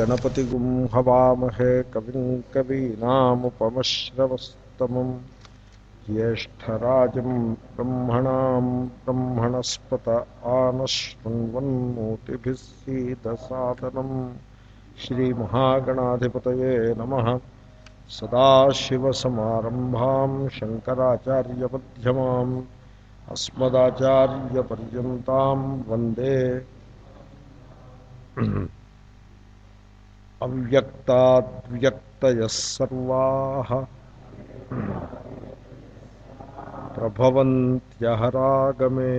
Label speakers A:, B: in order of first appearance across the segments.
A: गणपतिगुं हवामहे कविं कवीनामुपमश्रवस्तमम् ज्येष्ठराजं ब्रह्मणां ब्रह्मणस्पत आनशृण्वन्मूर्तिभिः सीदसादनम् श्रीमहागणाधिपतये नमः। सदाशिवसमारम्भां शङ्कराचार्यमध्यमाम् अस्मदाचार्यपर्यन्तां वंदे। अव्यक्ताद्व्यक्तयः सर्वाः प्रभवन्त्यहरागमे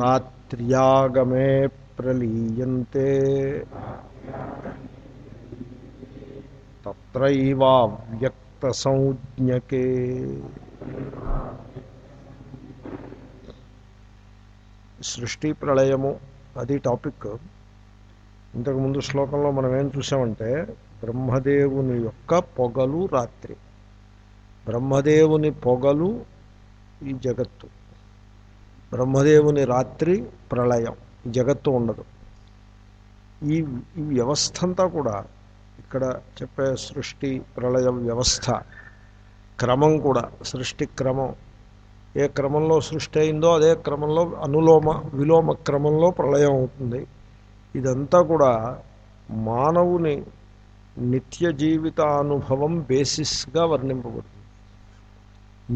A: रात्र्यागमे प्रलीयन्ते तत्रैवाव्यक्तसंज्ञके సృష్టి ప్రళయము అది టాపిక్ ఇంతకుముందు శ్లోకంలో మనం ఏం చూసామంటే బ్రహ్మదేవుని యొక్క పొగలు రాత్రి. బ్రహ్మదేవుని పొగలు ఈ జగత్తు. బ్రహ్మదేవుని రాత్రి ప్రళయం. ఈ జగత్తు ఉండదు. ఈ ఈ వ్యవస్థ అంతా కూడా ఇక్కడ చెప్పే సృష్టి ప్రళయ వ్యవస్థ క్రమం కూడా సృష్టి క్రమం. ఏ క్రమంలో సృష్టి అయిందో అదే క్రమంలో అనులోమ విలోమ క్రమంలో ప్రళయం అవుతుంది. ఇదంతా కూడా మానవుని నిత్య జీవితానుభవం బేసిస్గా వర్ణింపబడుతుంది.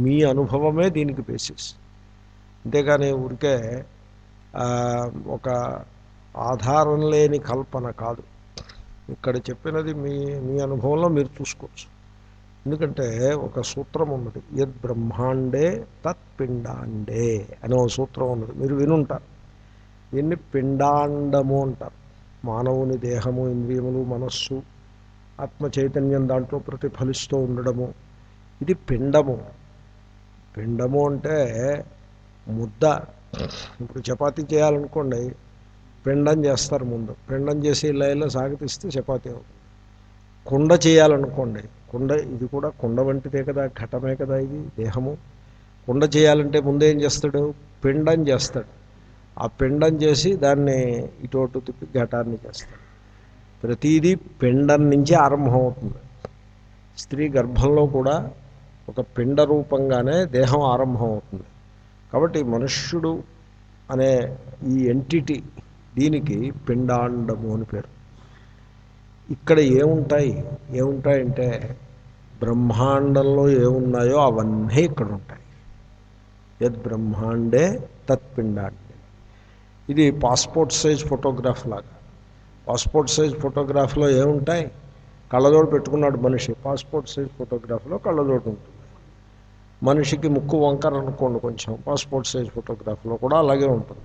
A: మీ అనుభవమే దీనికి బేసిస్. అంతేకాని ఊరికే ఒక ఆధారం లేని కల్పన కాదు. ఇక్కడ చెప్పినది మీ మీ అనుభవంలో మీరు చూసుకోవచ్చు. ఎందుకంటే ఒక సూత్రం ఉన్నది. యద్ బ్రహ్మాండే తత్ పిండాండే అనే ఒక సూత్రం ఉన్నది. మీరు వినుంటారు. దీన్ని పిండాండము అంటారు. మానవుని దేహము ఇంద్రియములు మనస్సు ఆత్మ చైతన్యం దాంట్లో ప్రతిఫలిస్తూ ఉండడము. ఇది పిండము. పిండము అంటే ముద్ద. ఇప్పుడు చపాతీ చేయాలనుకోండి పిండం చేస్తారు ముందు. పిండం చేసి ఇలా ఇలా సాగతిస్తే చపాతీ అవుతుంది. కుండ చేయాలనుకోండి కుండ ఇది కూడా కుండ వంటిదే కదా ఘటమే కదా ఇది దేహము. కుండ చేయాలంటే ముందు ఏం చేస్తాడు? పిండం చేస్తాడు. ఆ పిండం చేసి దాన్ని ఇటు తిప్పి ఘటాన్ని చేస్తాడు. ప్రతీదీ పిండం నుంచి ఆరంభమవుతుంది. స్త్రీ గర్భంలో కూడా ఒక పిండ రూపంగానే దేహం ఆరంభమవుతుంది. కాబట్టి మనుష్యుడు అనే ఈ ఎంటిటీ దీనికి పిండాండము అని పేరు. ఇక్కడ ఏముంటాయి? ఏముంటాయంటే బ్రహ్మాండంలో ఏమున్నాయో అవన్నీ ఇక్కడ ఉంటాయి యద్ బ్రహ్మాండే తత్పిండాండే. ఇది పాస్పోర్ట్ సైజ్ ఫోటోగ్రాఫ్ లాగా. పాస్పోర్ట్ సైజ్ ఫోటోగ్రాఫ్లో ఏముంటాయి? కళ్ళజోడు పెట్టుకున్నాడు మనిషి. పాస్పోర్ట్ సైజ్ ఫోటోగ్రాఫ్లో కళ్ళజోడు ఉంటుంది. మనిషికి ముక్కు వంకర అనుకోండి కొంచెం. పాస్పోర్ట్ సైజ్ ఫోటోగ్రాఫ్లో కూడా అలాగే ఉంటుంది.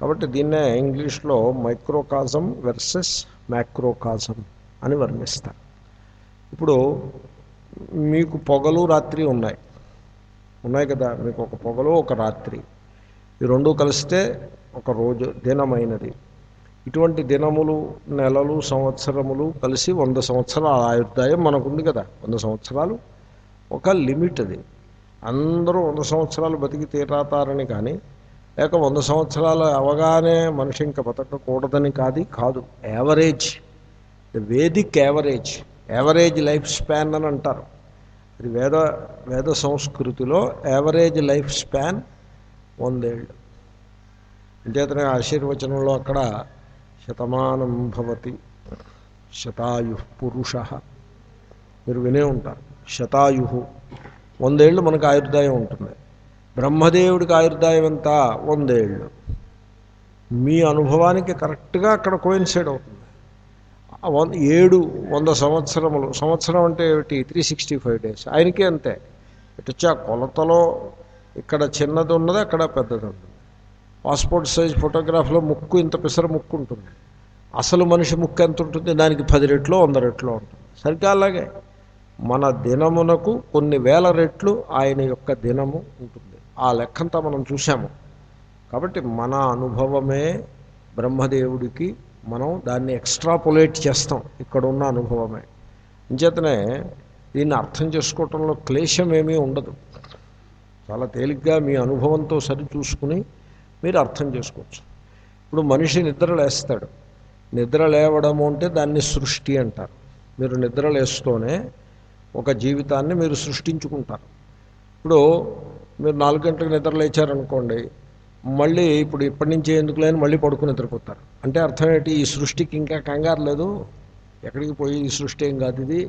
A: కాబట్టి దీన్నే ఇంగ్లీష్లో మైక్రోకాజం వెర్సెస్ మ్యాక్రోకాజం అని వర్ణిస్తారు. ఇప్పుడు మీకు పొగలు రాత్రి ఉన్నాయి. ఉన్నాయి కదా. మీకు ఒక పొగలు ఒక రాత్రి. ఈ రెండు కలిస్తే ఒక రోజు దినమైనది. ఇటువంటి దినములు నెలలు సంవత్సరములు కలిసి వంద సంవత్సరాల ఆయుర్దాయం మనకుంది కదా. వంద సంవత్సరాలు ఒక లిమిట్ అది. అందరూ వంద సంవత్సరాలు బతికి తీరాతారని కానీ లేక వంద సంవత్సరాలు అవగానే మనిషి ఇంకా బతకకూడదని కాదు కాదు. Average. The Vedic average. Average life span అని అంటారు. ఇది వేద వేద సంస్కృతిలో యావరేజ్ లైఫ్ స్పాన్ వందేళ్ళు. అంచేతనే ఆశీర్వచనంలో అక్కడ శతమానం భవతి. శతాయు పురుష. మీరు వినే ఉంటారు. శతాయు. వందేళ్ళు మనకు ఆయుర్దాయం ఉంటుంది. బ్రహ్మదేవుడికి ఆయుర్దాయం ఎంత? వందేళ్ళు. మీ అనుభవానికి కరెక్ట్గా అక్కడ కోయిన్సైడ్ అవుతుంది. వన్ ఏడు వంద సంవత్సరములు. సంవత్సరం అంటే ఏమిటి? Three sixty five days. ఆయనకే అంతే. ఇటొచ్చి ఆ కొలతలో ఇక్కడ చిన్నది ఉన్నది అక్కడ పెద్దది ఉన్నది పాస్పోర్ట్ సైజ్ ఫోటోగ్రాఫ్లో ముక్కు ఇంత పిసర ముక్కు ఉంటుంది. అసలు మనిషి ముక్కు ఎంత ఉంటుంది? దానికి పది రెట్లు వంద రెట్లు ఉంటుంది. సరిగ్గా అలాగే మన దినమునకు కొన్ని వేల రెట్లు ఆయన యొక్క దినము ఉంటుంది. ఆ లెక్కంతా మనం చూసాము కాబట్టి మన అనుభవమే బ్రహ్మదేవుడికి మనం దాన్ని ఎక్స్ట్రాపులేట్ చేస్తాం. ఇక్కడ ఉన్న అనుభవమే. అంచేతనే దీన్ని అర్థం చేసుకోవటంలో క్లేశం ఏమీ ఉండదు. చాలా తేలిగ్గా మీ అనుభవంతో సరి చూసుకుని మీరు అర్థం చేసుకోవచ్చు. ఇప్పుడు మనిషి నిద్ర లేస్తాడు. నిద్ర లేవడము అంటే దాన్ని సృష్టి అంటారు. మీరు నిద్ర లేస్తూనే ఒక జీవితాన్ని మీరు సృష్టించుకుంటారు. ఇప్పుడు మీరు నాలుగు గంటలకు నిద్ర లేచారనుకోండి మళ్ళీ ఇప్పుడు ఇప్పటి నుంచి ఎందుకు లేని మళ్ళీ పడుకుని నిద్రపోతారు. అంటే అర్థం ఏంటి? ఈ సృష్టికి ఇంకా కంగారు లేదు. ఎక్కడికి పోయి ఈ సృష్టి ఏం కాదు ఇది?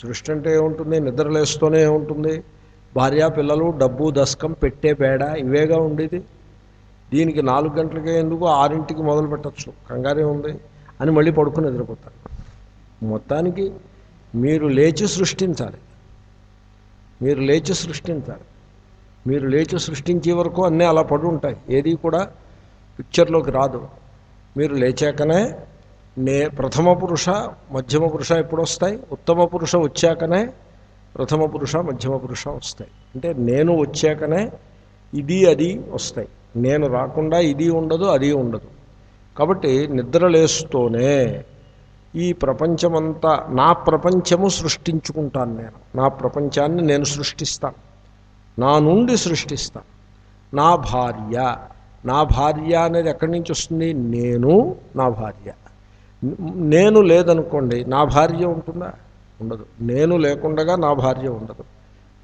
A: సృష్టి అంటే ఏముంటుంది? నిద్ర లేస్తూనే ఏముంటుంది భార్య పిల్లలు డబ్బు దశకం పెట్టే పేడ ఇవేగా ఉండేది? దీనికి నాలుగు గంటలకే ఎందుకు ఆరింటికి మొదలు పెట్టచ్చు? కంగారే ఉంది. అని మళ్ళీ పడుకుని నిద్రపోతారు. మొత్తానికి మీరు లేచి సృష్టించాలి. మీరు లేచి సృష్టించాలి. మీరు లేచి సృష్టించే వరకు అన్నీ అలా పడి ఉంటాయి. ఏది కూడా పిక్చర్లోకి రాదు. మీరు లేచాకనే నే ప్రథమ పురుష మధ్యమ పురుష ఎప్పుడు వస్తాయి? ఉత్తమ పురుష వచ్చాకనే ప్రథమ పురుష మధ్యమ పురుష వస్తాయి. అంటే నేను వచ్చాకనే ఇది అది వస్తాయి. నేను రాకుండా ఇది ఉండదు అది ఉండదు. కాబట్టి నిద్రలేస్తూనే ఈ ప్రపంచమంతా నా ప్రపంచము సృష్టించుకుంటాను నేను. నా ప్రపంచాన్ని నేను సృష్టిస్తాను. నా నుండి సృష్టిస్తాను. నా భార్య. నా భార్య అనేది ఎక్కడి నుంచి వస్తుంది? నేను నా భార్య. నేను లేదనుకోండి నా భార్య ఉంటుందా? ఉండదు. నేను లేకుండగా నా భార్య ఉండదు.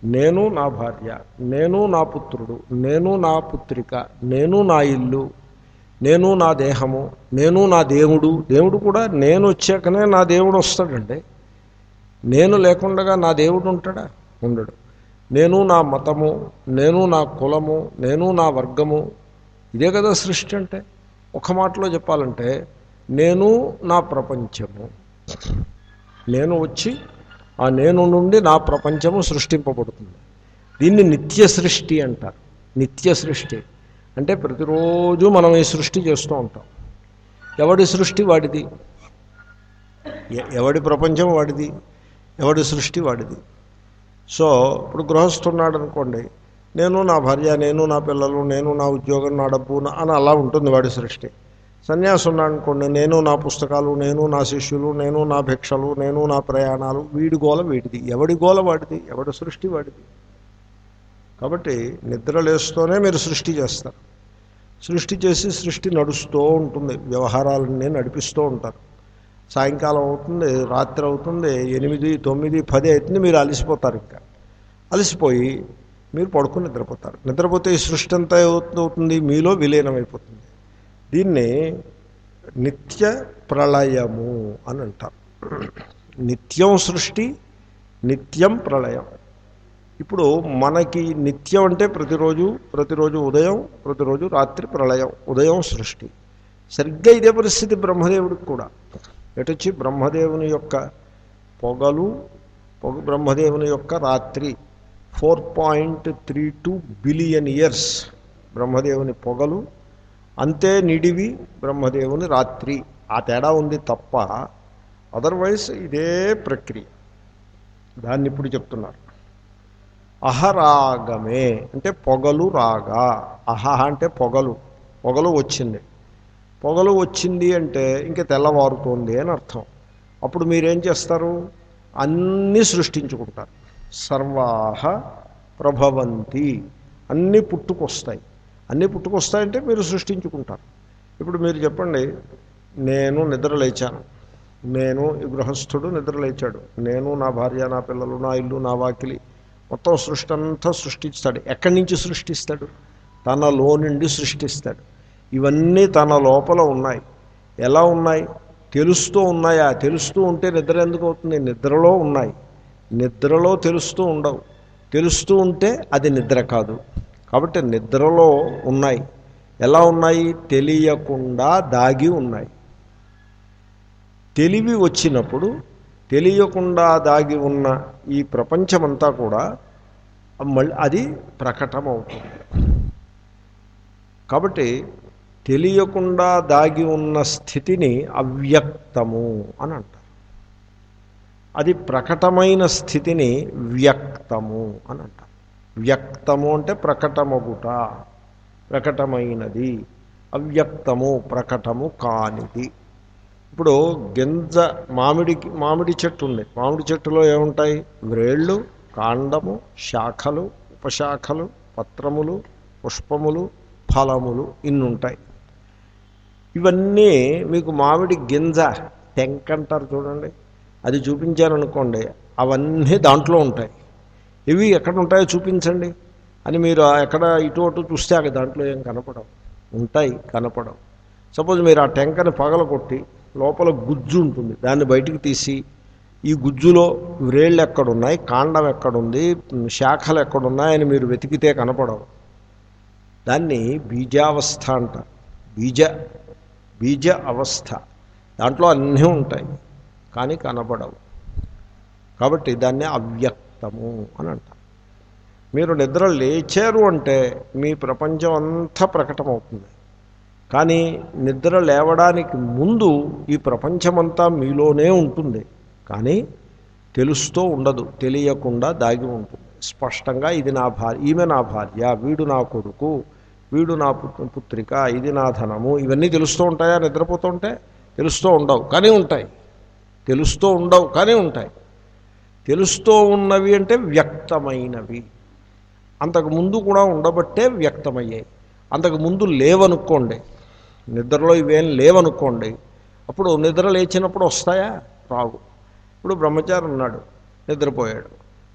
A: నేను నా భార్య నేను నా పుత్రుడు నేను నా పుత్రిక నేను నా ఇల్లు నేను నా దేహము నేను నా దేవుడు దేవుడు కూడా నేను వచ్చాకనే నా దేవుడు వస్తాడండి నేను లేకుండగా నా దేవుడు ఉంటాడా ఉండడు నేను నా మతము నేను నా కులము నేను నా వర్గము ఇదే కదా సృష్టి అంటే ఒక మాటలో చెప్పాలంటే నేను నా ప్రపంచము నేను వచ్చి ఆ నేను నుండి నా ప్రపంచము సృష్టింపబడుతుంది. దీన్ని నిత్య సృష్టి అంటారు. నిత్య సృష్టి. అంటే ప్రతిరోజు మనం ఈ సృష్టి చేస్తూ ఉంటాం. ఎవడి సృష్టి వాడిది? ఎవడి ప్రపంచం వాడిది? ఎవడి సృష్టి వాడిది? సో ఇప్పుడు గృహస్థున్నాడు అనుకోండి. నేను నా భార్య నేను నా పిల్లలు నేను నా ఉద్యోగం నా డబ్బు అని అలా ఉంటుంది వాడి సృష్టి. సన్యాసి ఉన్నాడు అనుకోండి నేను నా పుస్తకాలు నేను నా శిష్యులు నేను నా భిక్షలు నేను నా ప్రయాణాలు వీడి గోల వీడిది. ఎవడి గోల వాడిది? ఎవడి సృష్టి వాడిది? కాబట్టి నిద్ర లేస్తూనే మీరు సృష్టి చేస్తారు. సృష్టి చేసి సృష్టి నడుస్తూ ఉంటుంది. వ్యవహారాలన్నీ నడిపిస్తూ ఉంటారు. సాయంకాలం అవుతుంది రాత్రి అవుతుంది ఎనిమిది తొమ్మిది పది అవుతుంది మీరు అలసిపోతారు ఇంకా. అలసిపోయి మీరు పడుకుని నిద్రపోతారు. నిద్రపోతే ఈ సృష్టి అంతా అవుతుంది? మీలో విలీనమైపోతుంది. దీన్ని నిత్య ప్రళయము అని అంటారు నిత్యం సృష్టి నిత్యం ప్రళయం. ఇప్పుడు మనకి నిత్యం అంటే ప్రతిరోజు ప్రతిరోజు ఉదయం ప్రతిరోజు రాత్రి ప్రళయం ఉదయం సృష్టి. సరిగ్గా ఇదే పరిస్థితి బ్రహ్మదేవుడికి కూడా. ఎటొచ్చి బ్రహ్మదేవుని యొక్క పొగలు పొగ బ్రహ్మదేవుని యొక్క రాత్రి four point three two billion years బ్రహ్మదేవుని పొగలు అంతే నిడివి బ్రహ్మదేవుని రాత్రి. ఆ తేడా ఉంది తప్ప అదర్వైజ్ ఇదే ప్రక్రియ. దాన్ని ఇప్పుడు చెప్తున్నారు. అహరాగమే అంటే పొగలు రాగా. అహహ అంటే పొగలు. పొగలు వచ్చింది. పొగలు వచ్చింది అంటే ఇంక తెల్లవారుతోంది అని అర్థం. అప్పుడు మీరేం చేస్తారు? అన్నీ సృష్టించుకుంటారు. సర్వాహ ప్రభవంతి. అన్నీ పుట్టుకొస్తాయి. అన్నీ పుట్టుకొస్తాయంటే మీరు సృష్టించుకుంటారు. ఇప్పుడు మీరు చెప్పండి నేను నిద్ర లేచాను. నేను ఈ గృహస్థుడు నిద్ర లేచాడు. నేను నా భార్య నా పిల్లలు నా ఇల్లు నా వాకిలి మొత్తం సృష్టి అంతా సృష్టిస్తాడు. ఎక్కడి నుంచి సృష్టిస్తాడు? తనలో నుండి సృష్టిస్తాడు. ఇవన్నీ తన లోపల ఉన్నాయి. ఎలా ఉన్నాయి? తెలుస్తూ ఉన్నాయా. తెలుస్తూ ఉంటే నిద్ర ఎందుకు అవుతుంది? నిద్రలో ఉన్నాయి. నిద్రలో తెలుస్తూ ఉండవు. తెలుస్తూ ఉంటే అది నిద్ర కాదు. కాబట్టి నిద్రలో ఉన్నాయి. ఎలా ఉన్నాయి? తెలియకుండా దాగి ఉన్నాయి. తెలివి వచ్చినప్పుడు తెలియకుండా దాగి ఉన్న ఈ ప్రపంచమంతా కూడా మళ్ళీ అది ప్రకటమవుతుంది. కాబట్టి తెలియకుండా దాగి ఉన్న స్థితిని అవ్యక్తము అని అంటారు. అది ప్రకటమైన స్థితిని వ్యక్తము అని అంటారు. వ్యక్తము అంటే ప్రకటమగుట ప్రకటమైనది. అవ్యక్తము ప్రకటము కానిది. ఇప్పుడు గింజ మామిడి మామిడి చెట్టు ఉంది. మామిడి చెట్టులో ఏముంటాయి? వ్రేళ్ళు కాండము శాఖలు ఉపశాఖలు పత్రములు పుష్పములు ఫలములు ఇన్నుంటాయి. ఇవన్నీ మీకు మామిడి గింజ టెంక్ అంటారు చూడండి. అది చూపించారనుకోండి అవన్నీ దాంట్లో ఉంటాయి. ఇవి ఎక్కడ ఉంటాయో చూపించండి అని మీరు ఎక్కడ ఇటు అటు చూస్తే అక్కడ దాంట్లో ఏం కనపడవు. ఉంటాయి కనపడవు. సపోజ్ మీరు ఆ టెంకని పగలగొట్టి లోపల గుజ్జు ఉంటుంది. దాన్ని బయటికి తీసి ఈ గుజ్జులో వ్రేళ్ళు ఎక్కడున్నాయి కాండం ఎక్కడుంది శాఖలు ఎక్కడున్నాయని మీరు వెతికితే కనపడవు. దాన్ని బీజావస్థ అంట. బీజ బీజ అవస్థ. దాంట్లో అన్నీ ఉంటాయి కానీ కనపడవు. కాబట్టి దాన్ని అవ్యక్తము అని అంటారు. మీరు నిద్ర లేచారు అంటే మీ ప్రపంచం అంతా ప్రకటమవుతుంది. కానీ నిద్ర లేవడానికి ముందు ఈ ప్రపంచమంతా మీలోనే ఉంటుంది. కానీ తెలుస్తూ ఉండదు తెలియకుండా దాగి ఉంటుంది. స్పష్టంగా ఇది నా భార్య ఈమె నా భార్య వీడు నా కొడుకు వీడు నా పుత్రిక ఇది నా ధనము. ఇవన్నీ తెలుస్తూ ఉంటాయా? నిద్రపోతూ ఉంటే తెలుస్తూ ఉండవు కానీ ఉంటాయి. తెలుస్తూ ఉండవు కానీ ఉంటాయి. తెలుస్తూ ఉన్నవి అంటే వ్యక్తమైనవి. అంతకు ముందు కూడా ఉండబట్టే వ్యక్తమయ్యాయి. అంతకు ముందు లేవనుకోండి నిద్రలో ఇవేం లేవనుకోండి అప్పుడు నిద్ర లేచినప్పుడు వస్తాయా? రావు. ఇప్పుడు బ్రహ్మచారి ఉన్నాడు నిద్రపోయాడు.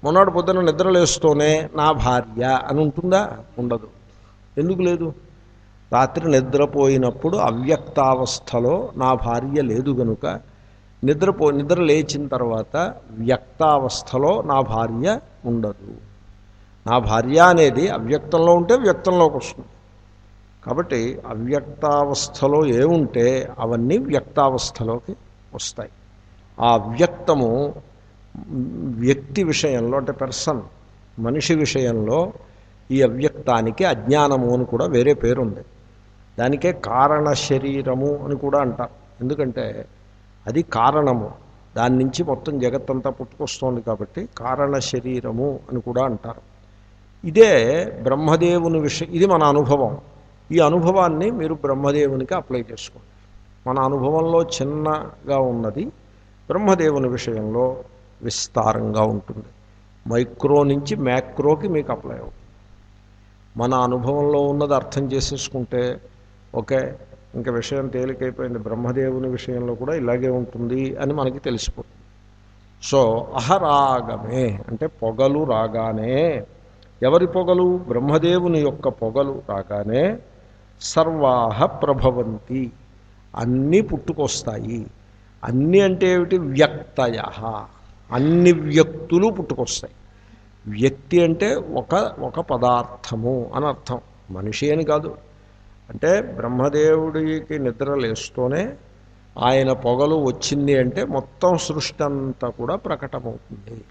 A: మొన్నటి పొద్దున నిద్ర లేస్తూనే నా భార్య అని ఉంటుందా? ఉండదు. ఎందుకు లేదు? రాత్రి నిద్రపోయినప్పుడు అవ్యక్తావస్థలో నా భార్య లేదు గనుక నిద్రపో నిద్ర లేచిన తర్వాత వ్యక్తావస్థలో నా భార్య ఉండదు. నా భార్య అనేది అవ్యక్తంలో ఉంటే వ్యక్తంలోకి వస్తుంది. కాబట్టి అవ్యక్తావస్థలో ఏముంటే అవన్నీ వ్యక్తావస్థలోకి వస్తాయి. ఆ అవ్యక్తము వ్యక్తి విషయంలో అంటే పర్సన్ మనిషి విషయంలో ఈ అవ్యక్తానికి అజ్ఞానము అని కూడా వేరే పేరుంది. దానికే కారణ శరీరము అని కూడా అంటారు ఎందుకంటే అది కారణము. దాని నుంచి మొత్తం జగత్తంతా పుట్టుకొస్తోంది కాబట్టి కారణ శరీరము అని కూడా అంటారు. ఇదే బ్రహ్మదేవుని విషయం ఇది మన అనుభవం. ఈ అనుభవాన్ని మీరు బ్రహ్మదేవునికి అప్లై చేసుకోండి. మన అనుభవంలో చిన్నగా ఉన్నది బ్రహ్మదేవుని విషయంలో విస్తారంగా ఉంటుంది. మైక్రో నుంచి మ్యాక్రోకి మీకు అప్లై అవుతుంది. మన అనుభవంలో ఉన్నది అర్థం చేసేసుకుంటే ఓకే ఇంకా విషయం తేలికైపోయింది. బ్రహ్మదేవుని విషయంలో కూడా ఇలాగే ఉంటుంది అని మనకి తెలిసిపోతుంది సో అహరాగమే అంటే పొగలు రాగానే. ఎవరి పొగలు? బ్రహ్మదేవుని యొక్క పొగలు రాగానే సర్వాహ ప్రభవంతి. అన్నీ పుట్టుకొస్తాయి. అన్నీ అంటే ఏమిటి? వ్యక్తయ. అన్ని వ్యక్తులు పుట్టుకొస్తాయి. వ్యక్తి అంటే ఒక ఒక పదార్థము అని అర్థం. మనిషి అని కాదు. అంటే బ్రహ్మదేవుడికి నిద్ర లేస్తూనే ఆయన పొగలు వచ్చింది అంటే మొత్తం సృష్టి అంతా కూడా ప్రకటమవుతుంది.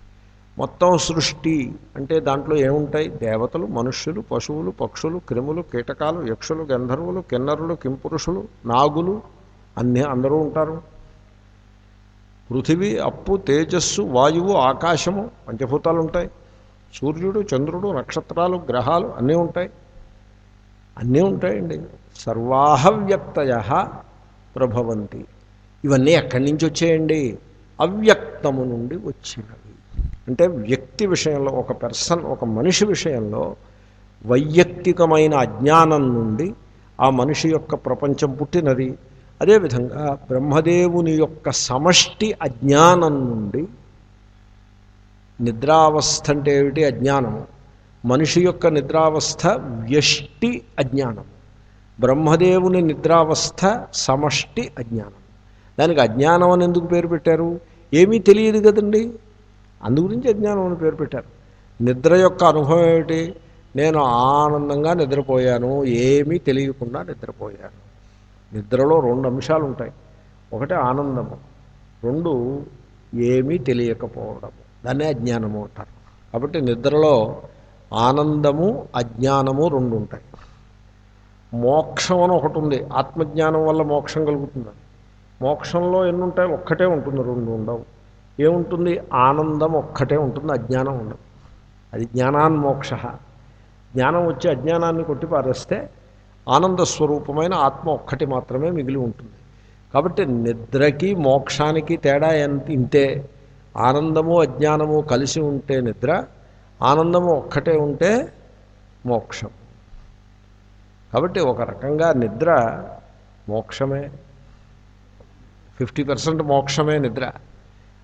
A: మొత్తం సృష్టి అంటే దాంట్లో ఏముంటాయి? దేవతలు మనుష్యులు పశువులు పక్షులు క్రిములు కీటకాలు యక్షులు గంధర్వులు కిన్నరులు కింపురుషులు నాగులు అన్నీ అందరూ ఉంటారు. పృథివీ అప్పు తేజస్సు వాయువు ఆకాశము పంచభూతాలు ఉంటాయి సూర్యుడు చంద్రుడు నక్షత్రాలు గ్రహాలు అన్నీ ఉంటాయి. అన్నీ ఉంటాయండి. సర్వాహవ్యక్తయ ప్రభవంతి. ఇవన్నీ ఎక్కడి నుంచి వచ్చాయండి? అవ్యక్తము నుండి వచ్చినవి. అంటే వ్యక్తి విషయంలో ఒక పర్సన్ ఒక మనిషి విషయంలో వైయక్తికమైన అజ్ఞానం నుండి ఆ మనిషి యొక్క ప్రపంచం పుట్టినది. అదేవిధంగా బ్రహ్మదేవుని యొక్క సమష్టి అజ్ఞానం నుండి నిద్రావస్థ అంటే ఏమిటి? అజ్ఞానము. మనిషి యొక్క నిద్రావస్థ వ్యష్టి అజ్ఞానం. బ్రహ్మదేవుని నిద్రావస్థ సమష్టి అజ్ఞానం. దానికి అజ్ఞానం అని ఎందుకు పేరు పెట్టారు? ఏమీ తెలియదు కదండి. అందుగురించి అజ్ఞానం అని పేరు పెట్టారు. నిద్ర యొక్క అనుభవం ఏమిటి? నేను ఆనందంగా నిద్రపోయాను ఏమీ తెలియకుండా నిద్రపోయాను. నిద్రలో రెండు అంశాలు ఉంటాయి. ఒకటి ఆనందము రెండు ఏమీ తెలియకపోవడము. దాన్నే అజ్ఞానము అంటారు. కాబట్టి నిద్రలో ఆనందము అజ్ఞానము రెండు ఉంటాయి మోక్షం అని ఒకటి ఉంది ఆత్మజ్ఞానం వల్ల మోక్షం కలుగుతుంది. మోక్షంలో ఎన్ని ఉంటాయి ఒక్కటే ఉంటుంది రెండు ఉండవు. ఏముంటుంది? ఆనందం ఒక్కటే ఉంటుంది అజ్ఞానం ఉండదు. అది జ్ఞానాన్మోక్ష జ్ఞానం వచ్చి అజ్ఞానాన్ని కొట్టి పారేస్తే ఆనంద స్వరూపమైన ఆత్మ ఒక్కటి మాత్రమే మిగిలి ఉంటుంది. కాబట్టి నిద్రకి మోక్షానికి తేడా ఎంత? ఇంతే. ఆనందము అజ్ఞానము కలిసి ఉంటే నిద్ర ఆనందము ఒక్కటే ఉంటే మోక్షం. కాబట్టి ఒక రకంగా నిద్ర మోక్షమే. ఫిఫ్టీ పర్సెంట్ మోక్షమే నిద్ర.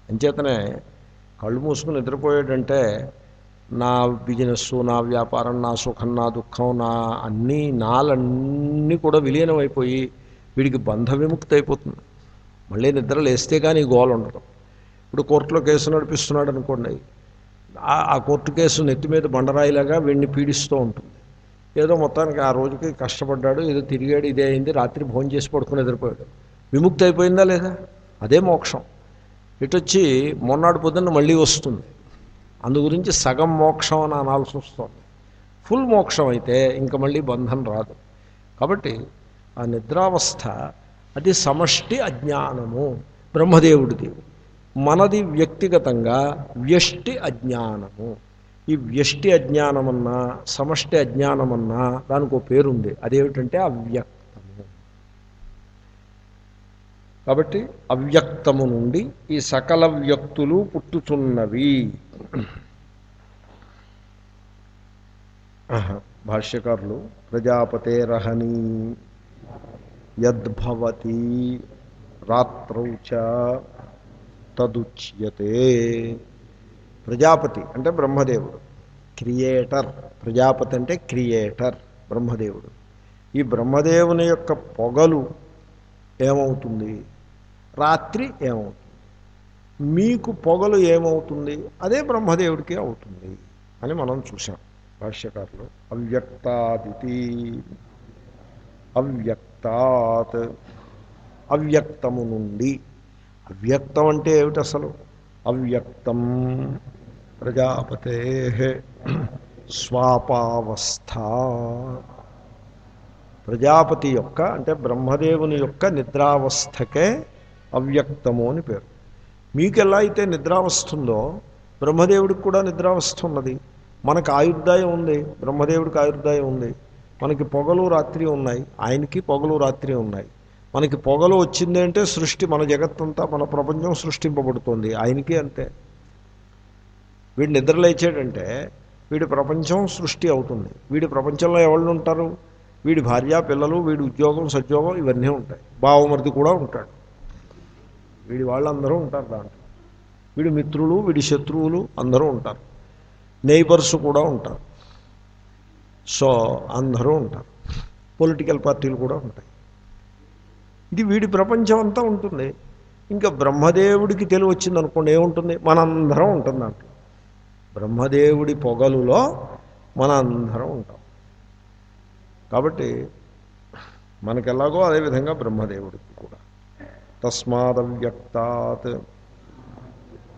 A: అంచేతనే కళ్ళు మూసుకుని నిద్రపోయాడంటే నా బిజినెస్ నా వ్యాపారం నా సుఖం నా దుఃఖం నా అన్నీ నాలన్నీ కూడా విలీనం అయిపోయి వీడికి బంధ విముక్తి అయిపోతుంది మళ్ళీ నిద్ర లేస్తే కానీ గోల ఉండదు. ఇప్పుడు కోర్టులో కేసు నడిపిస్తున్నాడు అనుకోండి ఆ- కోర్టు కేసు నెత్తి మీద బండరాయిలాగా వీడిని పీడిస్తూ ఉంటుంది. ఏదో మొత్తానికి ఆ రోజుకి కష్టపడ్డాడు ఏదో తిరిగాడు ఇదే అయింది రాత్రి భోజనం చేసి పడుకుని ఎదిరిపోయాడు విముక్తి అయిపోయిందా లేదా? అదే మోక్షం. ఇటొచ్చి మొన్నటి పొద్దున్న మళ్ళీ వస్తుంది. అందు గురించి సగం మోక్షం అని అనాల్సి వస్తుంది. ఫుల్ మోక్షం అయితే ఇంకా మళ్ళీ బంధం రాదు. కాబట్టి ఆ నిద్రావస్థ అది సమష్టి అజ్ఞానము బ్రహ్మదేవుడిది మనది వ్యక్తిగతంగా వ్యష్టి అజ్ఞానము. ఈ వ్యష్టి అజ్ఞానమన్నా సమష్టి అజ్ఞానమన్నా దానికి ఒక పేరుంది. అదేమిటంటే అవ్యక్తము. కాబట్టి అవ్యక్తము నుండి ఈ సకల వ్యక్తులు పుట్టుచున్నవి. భాష్యకారులు భాష్యకారులు ప్రజాపతేరహని యద్భవతి రాత్రౌ చ తదుచ్యతే. ప్రజాపతి అంటే బ్రహ్మదేవుడు. క్రియేటర్. ప్రజాపతి అంటే క్రియేటర్ బ్రహ్మదేవుడు. ఈ బ్రహ్మదేవుని యొక్క పొగలు ఏమవుతుంది? రాత్రి ఏమవుతుంది? మీకు పొగలు ఏమవుతుంది? అదే బ్రహ్మదేవుడికి అవుతుంది అని మనం చూసాం భాష్యకారులు. అవ్యక్తాదితి. అవ్యక్తాత్. అవ్యక్తము నుండి అవ్యక్తం అంటే ఏమిటి అసలు? అవ్యక్తం. ప్రజాపతే స్వాపావస్థ. ప్రజాపతి యొక్క అంటే బ్రహ్మదేవుని యొక్క నిద్రావస్థకే అవ్యక్తము అని పేరు. మీకు ఎలా అయితే నిద్రావస్థ ఉందో బ్రహ్మదేవుడికి కూడా నిద్రావస్థ ఉన్నది. మనకు ఆయుర్దాయం ఉంది బ్రహ్మదేవుడికి ఆయుర్దాయం ఉంది. మనకి పొగలు రాత్రి ఉన్నాయి ఆయనకి పొగలు రాత్రి ఉన్నాయి. మనకి పొగలు వచ్చింది అంటే సృష్టి మన జగత్తంతా మన ప్రపంచం సృష్టింపబడుతుంది. ఆయనకి అంతే. వీడు నిద్రలేచాడంటే వీడి ప్రపంచం సృష్టి అవుతుంది. వీడి ప్రపంచంలో ఎవళ్ళు ఉంటారు? వీడి భార్య పిల్లలు వీడి ఉద్యోగం సద్యోగం ఇవన్నీ ఉంటాయి. బావమరిది కూడా ఉంటాడు. వీడి వాళ్ళందరూ ఉంటారు దాంట్లో. వీడి మిత్రులు వీడి శత్రువులు అందరూ ఉంటారు. నైబర్స్ కూడా ఉంటారు. సో అందరూ ఉంటారు. పొలిటికల్ పార్టీలు కూడా ఉంటాయి. ఇది వీడి ప్రపంచం అంతా ఉంటుంది. ఇంకా బ్రహ్మదేవుడికి తెలివి వచ్చింది అనుకోండి ఏముంటుంది? మనందరం ఉంటుంది దాంట్లో. బ్రహ్మదేవుడి పొగలులో మనందరం ఉంటాం. కాబట్టి మనకెలాగో అదేవిధంగా బ్రహ్మదేవుడికి కూడా. తస్మాదవ్యక్తాత్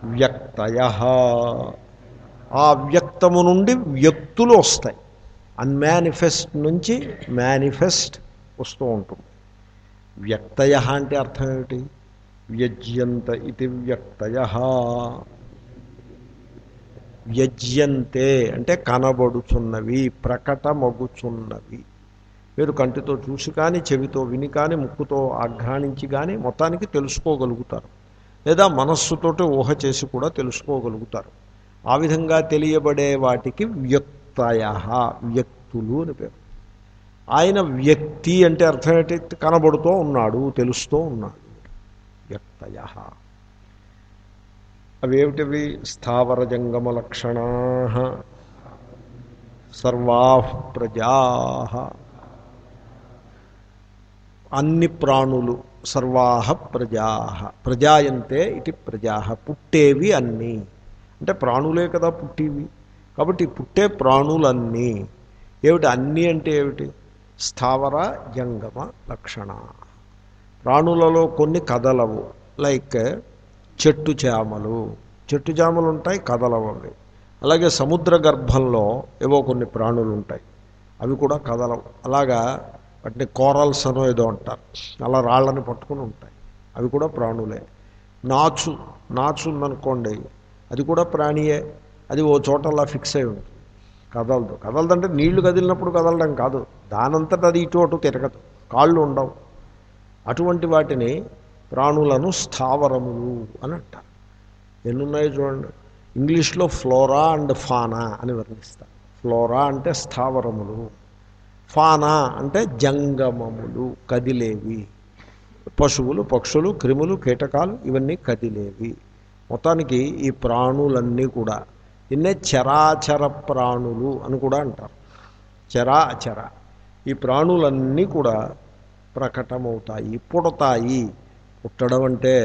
A: వ్యక్తయ. ఆ వ్యక్తము నుండి వ్యక్తులు వస్తాయి. అన్మానిఫెస్ట్ నుంచి మేనిఫెస్ట్ వస్తూ ఉంటుంది. వ్యక్తయ అంటే అర్థం ఏమిటి? వ్యజ్యంత ఇది వ్యక్తయ. వ్యజ్యంతే అంటే కనబడుచున్నవి ప్రకటమగుచున్నవి. మీరు కంటితో చూసి కానీ చెవితో విని కానీ ముక్కుతో ఆఘ్రాణించి కానీ మొత్తానికి తెలుసుకోగలుగుతారు. లేదా మనస్సుతోటి ఊహ చేసి కూడా తెలుసుకోగలుగుతారు. ఆ విధంగా తెలియబడే వాటికి వ్యక్తయ వ్యక్తులు అని పేరు. ఆయన వ్యక్తి అంటే అర్థం ఏంటి? కనబడుతూ ఉన్నాడు తెలుస్తూ ఉన్నాడు. వ్యక్తయ. అవేమిటివి? స్థావర జంగమ లక్షణా. సర్వా ప్రజా. అన్ని ప్రాణులు సర్వాహ ప్రజా. ప్రజాయంతే ఇది ప్రజా. పుట్టేవి అన్నీ. అంటే ప్రాణులే కదా పుట్టేవి. కాబట్టి పుట్టే ప్రాణులన్నీ. ఏమిటి? అన్నీ అంటే ఏమిటి? స్థావర జంగమ లక్షణ. ప్రాణులలో కొన్ని కదలవు లైక్ చెట్టు చేమలు చెట్టు చేమలు ఉంటాయి కదలవవి అలాగే సముద్ర గర్భంలో ఏవో కొన్ని ప్రాణులు ఉంటాయి అవి కూడా కదలవు. అలాగా వాటిని కోరల్స్ అనో ఏదో అంటారు. అలా రాళ్ళని పట్టుకుని ఉంటాయి అవి కూడా ప్రాణులే. నాచు నాచు ఉందనుకోండి అది కూడా ప్రాణియే. అది ఓ చోట అలా ఫిక్స్ అయి ఉంటుంది. కదలదు. కదలదంటే నీళ్ళు కదిలినప్పుడు కదలడం కాదు. దానంతట అది ఇటు అటు తిరగదు. కాళ్ళు ఉండవు. అటువంటి వాటిని ప్రాణులను స్థావరములు అని అంటారు. ఎన్నున్నాయో చూడండి. ఇంగ్లీష్లో ఫ్లోరా అండ్ ఫానా అని వర్ణిస్తారు. ఫ్లోరా అంటే స్థావరములు. ఫానా అంటే జంగమములు కదిలేవి. పశువులు పక్షులు క్రిములు కీటకాలు ఇవన్నీ కదిలేవి. మొత్తానికి ఈ ప్రాణులన్నీ కూడా ఇన్నే చరాచర ప్రాణులు అని కూడా అంటారు. చరాచర ఈ ప్రాణులన్నీ కూడా ప్రకటమవుతాయి పుడతాయి. పుట్టడం అంటే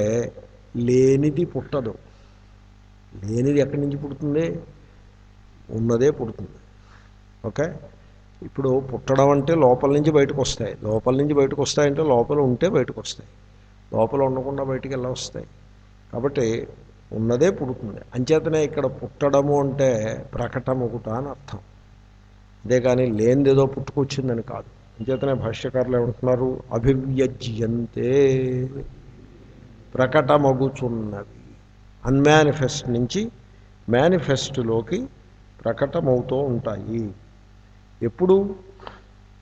A: లేనిది పుట్టదు. లేనిది ఎక్కడి నుంచి పుడుతుంది? ఉన్నదే పుడుతుంది. ఓకే? ఇప్పుడు పుట్టడం అంటే లోపల నుంచి బయటకు వస్తాయి. లోపల నుంచి బయటకు వస్తాయంటే లోపల ఉంటే బయటకు వస్తాయి. లోపల ఉండకుండా బయటికి ఎలా వస్తాయి? కాబట్టి ఉన్నదే పుడుతుంది. అంచేతనే ఇక్కడ పుట్టడము అంటే ప్రకటమగుట అని అర్థం. అంతేగాని లేనిదేదో పుట్టుకొచ్చిందని కాదు. అంచేతనే భాష్యకారులు ఏమంటున్నారు? అభివ్యజ్యంతే ప్రకటమగుచున్నవి అన్మానిఫెస్ట్ నుంచి మేనిఫెస్ట్లోకి ప్రకటమవుతూ ఉంటాయి. ఎప్పుడు?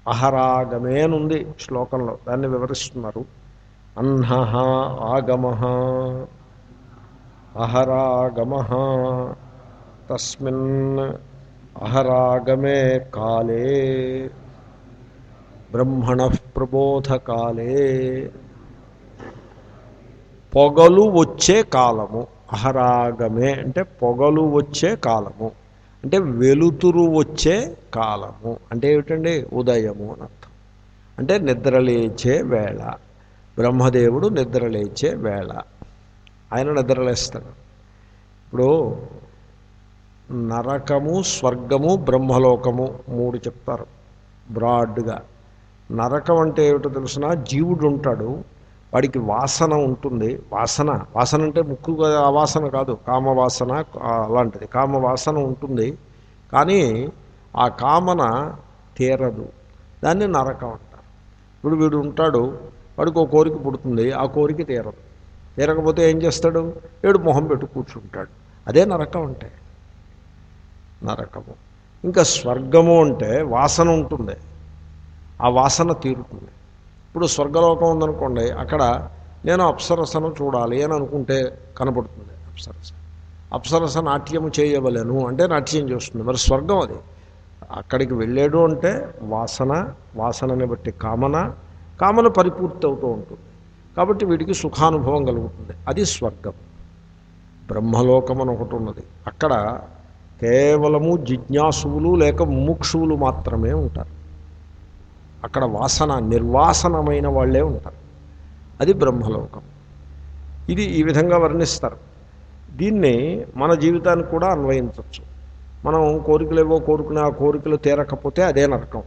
A: అహరాగమే అని ఉంది శ్లోకంలో. దాన్ని వివరిస్తున్నారు. అహ్నః ఆగమ అహరాగమ తస్మిన్ అహరాగమే కాలే. బ్రహ్మణ ప్రబోధకాలే పొగలు వచ్చే కాలము అహరాగమే అంటే పొగలు వచ్చే కాలము అంటే వెలుతురు వచ్చే కాలము అంటే ఏమిటండి? ఉదయము అని అర్థం. అంటే నిద్రలేచే వేళ బ్రహ్మదేవుడు నిద్రలేచే వేళ. ఆయన నిద్రలేస్తాడు. ఇప్పుడు నరకము స్వర్గము బ్రహ్మలోకము మూడు చెప్తారు. బ్రాడ్గా. నరకం అంటే ఏమిటో తెలిసిన? జీవుడు ఉంటాడు వాడికి వాసన ఉంటుంది. వాసన వాసన అంటే ముక్కు ఆ వాసన కాదు. కామవాసన అలాంటిది. కామవాసన ఉంటుంది కానీ ఆ కామన తీరదు. దాన్ని నరకం అంటారు. ఇప్పుడు వీడు ఉంటాడు వాడికి ఒక కోరిక పుడుతుంది ఆ కోరిక తీరదు. తీరకపోతే ఏం చేస్తాడు? ఏడు మొహం పెట్టు కూర్చుంటాడు. అదే నరకం అంటే. నరకము. ఇంకా స్వర్గము అంటే వాసన ఉంటుంది. ఆ వాసన తీరుతుంది. ఇప్పుడు స్వర్గలోకం ఉందనుకోండి అక్కడ నేను అప్సరసను చూడాలి అని అనుకుంటే కనపడుతుంది అప్సరస. అప్సరస నాట్యము చేయవలను అంటే నాట్యం చేస్తుంది. మరి స్వర్గం అది. అక్కడికి వెళ్ళాడు అంటే వాసన వాసనని బట్టి కామన కామన పరిపూర్తి అవుతూ ఉంటుంది. కాబట్టి వీడికి సుఖానుభవం కలుగుతుంది. అది స్వర్గం. బ్రహ్మలోకం అని ఒకటి ఉన్నది. అక్కడ కేవలము జిజ్ఞాసువులు లేక ముముక్షువులు మాత్రమే ఉంటారు. అక్కడ వాసన నిర్వాసనమైన వాళ్ళే ఉంటారు. అది బ్రహ్మలోకం. ఇది ఈ విధంగా వర్ణిస్తారు. దీన్ని మన జీవితానికి కూడా అన్వయించవచ్చు. మనం కోరికలు ఏవో కోరుకునే ఆ కోరికలు తీరకపోతే అదే నరకం.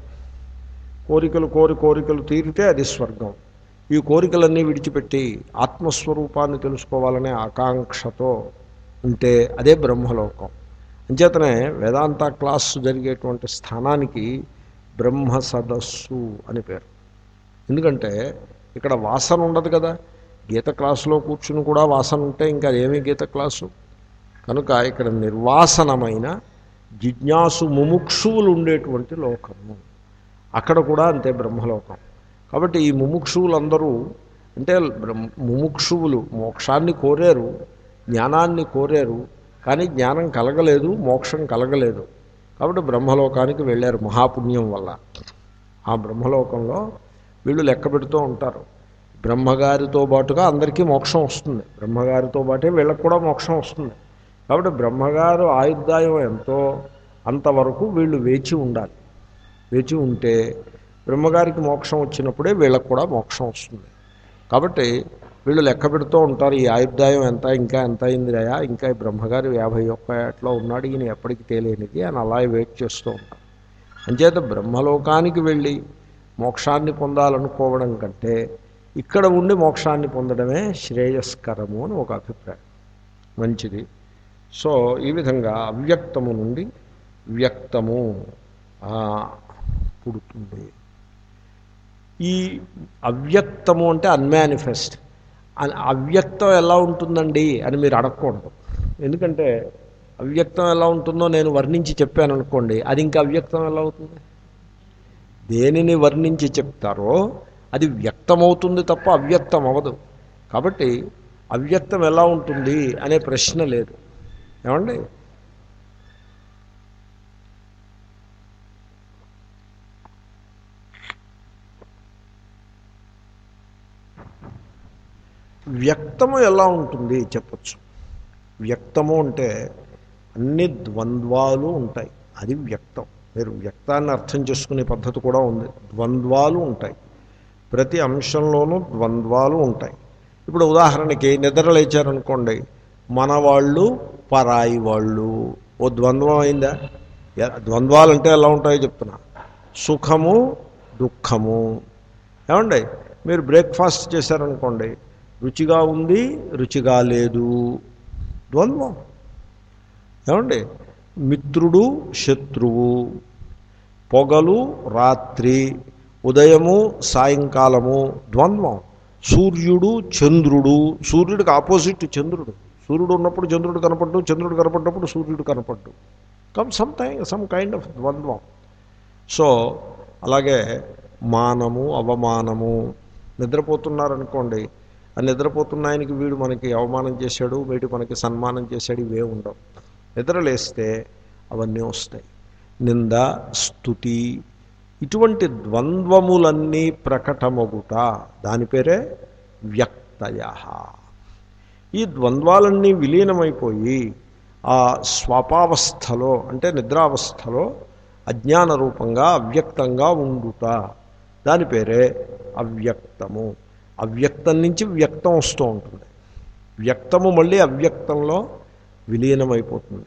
A: కోరికలు కోరి కోరికలు తీరితే అది స్వర్గం. ఈ కోరికలన్నీ విడిచిపెట్టి ఆత్మస్వరూపాన్ని తెలుసుకోవాలనే ఆకాంక్షతో ఉంటే అదే బ్రహ్మలోకం. అంచేతనే వేదాంత క్లాస్ జరిగేటువంటి స్థానానికి బ్రహ్మ సదస్సు అని పేరు. ఎందుకంటే ఇక్కడ వాసన ఉండదు కదా. గీత క్లాసులో కూర్చుని కూడా వాసన ఉంటే ఇంకా ఏమీ గీత క్లాసు? కనుక ఇక్కడ నిర్వాసనమైన జిజ్ఞాసు ముముక్షువులు ఉండేటువంటి లోకము. అక్కడ కూడా అంతే బ్రహ్మలోకం. కాబట్టి ఈ ముముక్షువులందరూ అంటే ముముక్షువులు మోక్షాన్ని కోరారు జ్ఞానాన్ని కోరారు కానీ జ్ఞానం కలగలేదు మోక్షం కలగలేదు. కాబట్టి బ్రహ్మలోకానికి వెళ్ళారు మహాపుణ్యం వల్ల. ఆ బ్రహ్మలోకంలో వీళ్ళు లెక్క పెడుతూ ఉంటారు. బ్రహ్మగారితో పాటుగా అందరికీ మోక్షం వస్తుంది. బ్రహ్మగారితో పాటే వీళ్ళకి కూడా మోక్షం వస్తుంది. కాబట్టి బ్రహ్మగారు ఆయుర్దాయం ఎంతో అంతవరకు వీళ్ళు వేచి ఉండాలి. వేచి ఉంటే బ్రహ్మగారికి మోక్షం వచ్చినప్పుడే వీళ్ళకు కూడా మోక్షం వస్తుంది. కాబట్టి వీళ్ళు లెక్క పెడుతూ ఉంటారు ఈ ఆయుర్దాయం ఎంత ఇంకా ఎంత అయిందిరాయా ఇంకా ఈ బ్రహ్మగారు యాభై ఒక్క ఏట్లో ఉన్నాడు ఈయన ఎప్పటికి తేలేనిది అని అలా వెయిట్ చేస్తూ ఉంటారు. అంచేత బ్రహ్మలోకానికి వెళ్ళి మోక్షాన్ని పొందాలనుకోవడం కంటే ఇక్కడ ఉండి మోక్షాన్ని పొందడమే శ్రేయస్కరము అని ఒక అభిప్రాయం. మంచిది. సో ఈ విధంగా అవ్యక్తము నుండి వ్యక్తము పుడుతుంది. ఈ అవ్యక్తము అంటే అన్మానిఫెస్ట్. అవ్యక్తం ఎలా ఉంటుందండి అని మీరు అడగకూడదు. ఎందుకంటే అవ్యక్తం ఎలా ఉంటుందో నేను వర్ణించి చెప్పాను అనుకోండి అది ఇంకా అవ్యక్తం ఎలా అవుతుంది? దేనిని వర్ణించి చెప్తారో అది వ్యక్తమవుతుంది తప్ప అవ్యక్తం అవ్వదు కాబట్టి అవ్యక్తం ఎలా ఉంటుంది అనే ప్రశ్న లేదు. ఏమండి? వ్యక్తము ఎలా ఉంటుంది చెప్పచ్చు. వ్యక్తము అంటే అన్ని ద్వంద్వాలు ఉంటాయి. అది వ్యక్తం. మీరు వ్యక్తాన్ని అర్థం చేసుకునే పద్ధతి కూడా ఉంది. ద్వంద్వాలు ఉంటాయి. ప్రతి అంశంలోనూ ద్వంద్వాలు ఉంటాయి. ఇప్పుడు ఉదాహరణకి నిద్రలేచారనుకోండి మన వాళ్ళు పరాయి వాళ్ళు. ఓ ద్వంద్వం అయిందా? ఎ- ద్వంద్వాలు అంటే ఎలా ఉంటాయో చెప్తున్నా. సుఖము దుఃఖము. ఏమండి? మీరు బ్రేక్ఫాస్ట్ చేశారనుకోండి. రుచిగా ఉంది రుచిగా లేదు. ద్వంద్వం. ఏమండి? మిత్రుడు శత్రువు. పొగలు రాత్రి ఉదయము సాయంకాలము ద్వంద్వం. సూర్యుడు చంద్రుడు. సూర్యుడికి ఆపోజిట్ చంద్రుడు. సూర్యుడు ఉన్నప్పుడు చంద్రుడు కనపడ్డు చంద్రుడు కనపడ్డప్పుడు సూర్యుడు కనపడ్డు. Come some time some kind of ద్వంద్వం. So అలాగే మానము అవమానము. నిద్రపోతున్నారనుకోండి నిద్రపోతున్న ఆయనకి వీడు మనకి అవమానం చేశాడు వీడు మనకి సన్మానం చేశాడు ఇవే ఉండవు. నిద్రలేస్తే అవన్నీ వస్తాయి. నింద స్థుతి ఇటువంటి ద్వంద్వములన్నీ ప్రకటమగుట. దాని పేరే వ్యక్తయ. ఈ ద్వంద్వాలన్నీ విలీనమైపోయి ఆ స్వపావస్థలో అంటే నిద్రావస్థలో అజ్ఞాన రూపంగా అవ్యక్తంగా ఉండుట. దాని పేరే అవ్యక్తము. అవ్యక్తం నుంచి వ్యక్తం వస్తూ ఉంటుంది. వ్యక్తము మళ్ళీ అవ్యక్తంలో విలీనమైపోతుంది.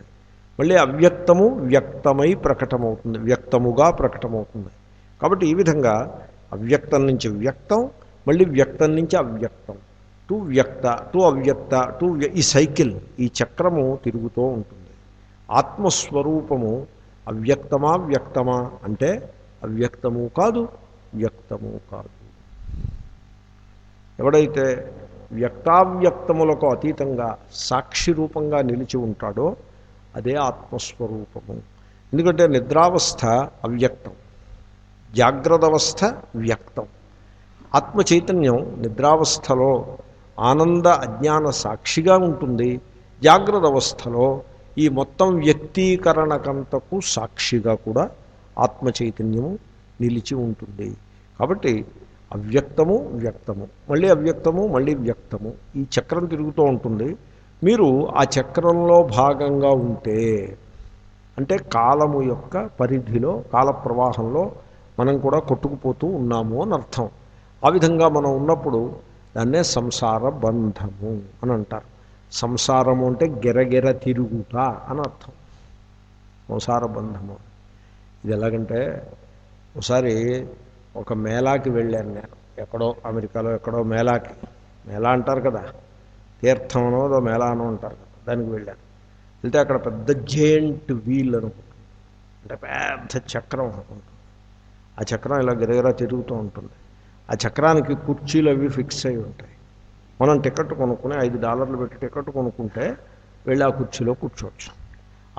A: మళ్ళీ అవ్యక్తము వ్యక్తమై ప్రకటమవుతుంది. వ్యక్తముగా ప్రకటమవుతుంది. కాబట్టి ఈ విధంగా అవ్యక్తం నుంచి వ్యక్తం మళ్ళీ వ్యక్తం నుంచి అవ్యక్తం. టు వ్యక్త టు అవ్యక్త టు ఈ సైకిల్ ఈ చక్రము తిరుగుతూ ఉంటుంది. ఆత్మస్వరూపము అవ్యక్తమా వ్యక్తమా అంటే అవ్యక్తము కాదు వ్యక్తము కాదు. ఎవడైతే వ్యక్తావ్యక్తములకు అతీతంగా సాక్షి రూపంగా నిలిచి ఉంటాడో అదే ఆత్మస్వరూపము. ఎందుకంటే నిద్రావస్థ అవ్యక్తం జాగ్రత్త అవస్థ వ్యక్తం. ఆత్మ చైతన్యం నిద్రావస్థలో ఆనంద అజ్ఞాన సాక్షిగా ఉంటుంది. జాగ్రత్త అవస్థలో ఈ మొత్తం వ్యక్తీకరణకంతకు సాక్షిగా కూడా ఆత్మ చైతన్యము నిలిచి ఉంటుంది. కాబట్టి అవ్యక్తము వ్యక్తము. మళ్ళీ అవ్యక్తము మళ్ళీ వ్యక్తము. ఈ చక్రం తిరుగుతూ ఉంటుంది. మీరు ఆ చక్రంలో భాగంగా ఉంటే అంటే కాలము యొక్క పరిధిలో కాల ప్రవాహంలో మనం కూడా కొట్టుకుపోతూ ఉన్నాము అని అర్థం. ఆ విధంగా మనం ఉన్నప్పుడు దాన్నే సంసార బంధము అని అంటారు. సంసారము అంటే గిరగిర తిరుగుట అని అర్థం. సంసార బంధము. ఇది ఎలాగంటే ఒకసారి ఒక మేళాకి వెళ్ళాను నేను. ఎక్కడో అమెరికాలో ఎక్కడో మేళాకి. మేళా అంటారు కదా. తీర్థమనో ఏదో మేళానో అంటారు కదా. దానికి వెళ్ళాను. వెళ్తే అక్కడ పెద్ద జేంట్ వీల్ అనుకుంటుంది. అంటే పెద్ద చక్రం అనుకుంటుంది. ఆ చక్రం ఇలా గిరగిరా తిరుగుతూ ఉంటుంది. ఆ చక్రానికి కుర్చీలు అవి ఫిక్స్ అయి ఉంటాయి. మనం టికెట్ కొనుక్కుని ఐదు డాలర్లు పెట్టి టికెట్ కొనుక్కుంటే వెళ్ళి ఆ కుర్చీలో కూర్చోవచ్చు.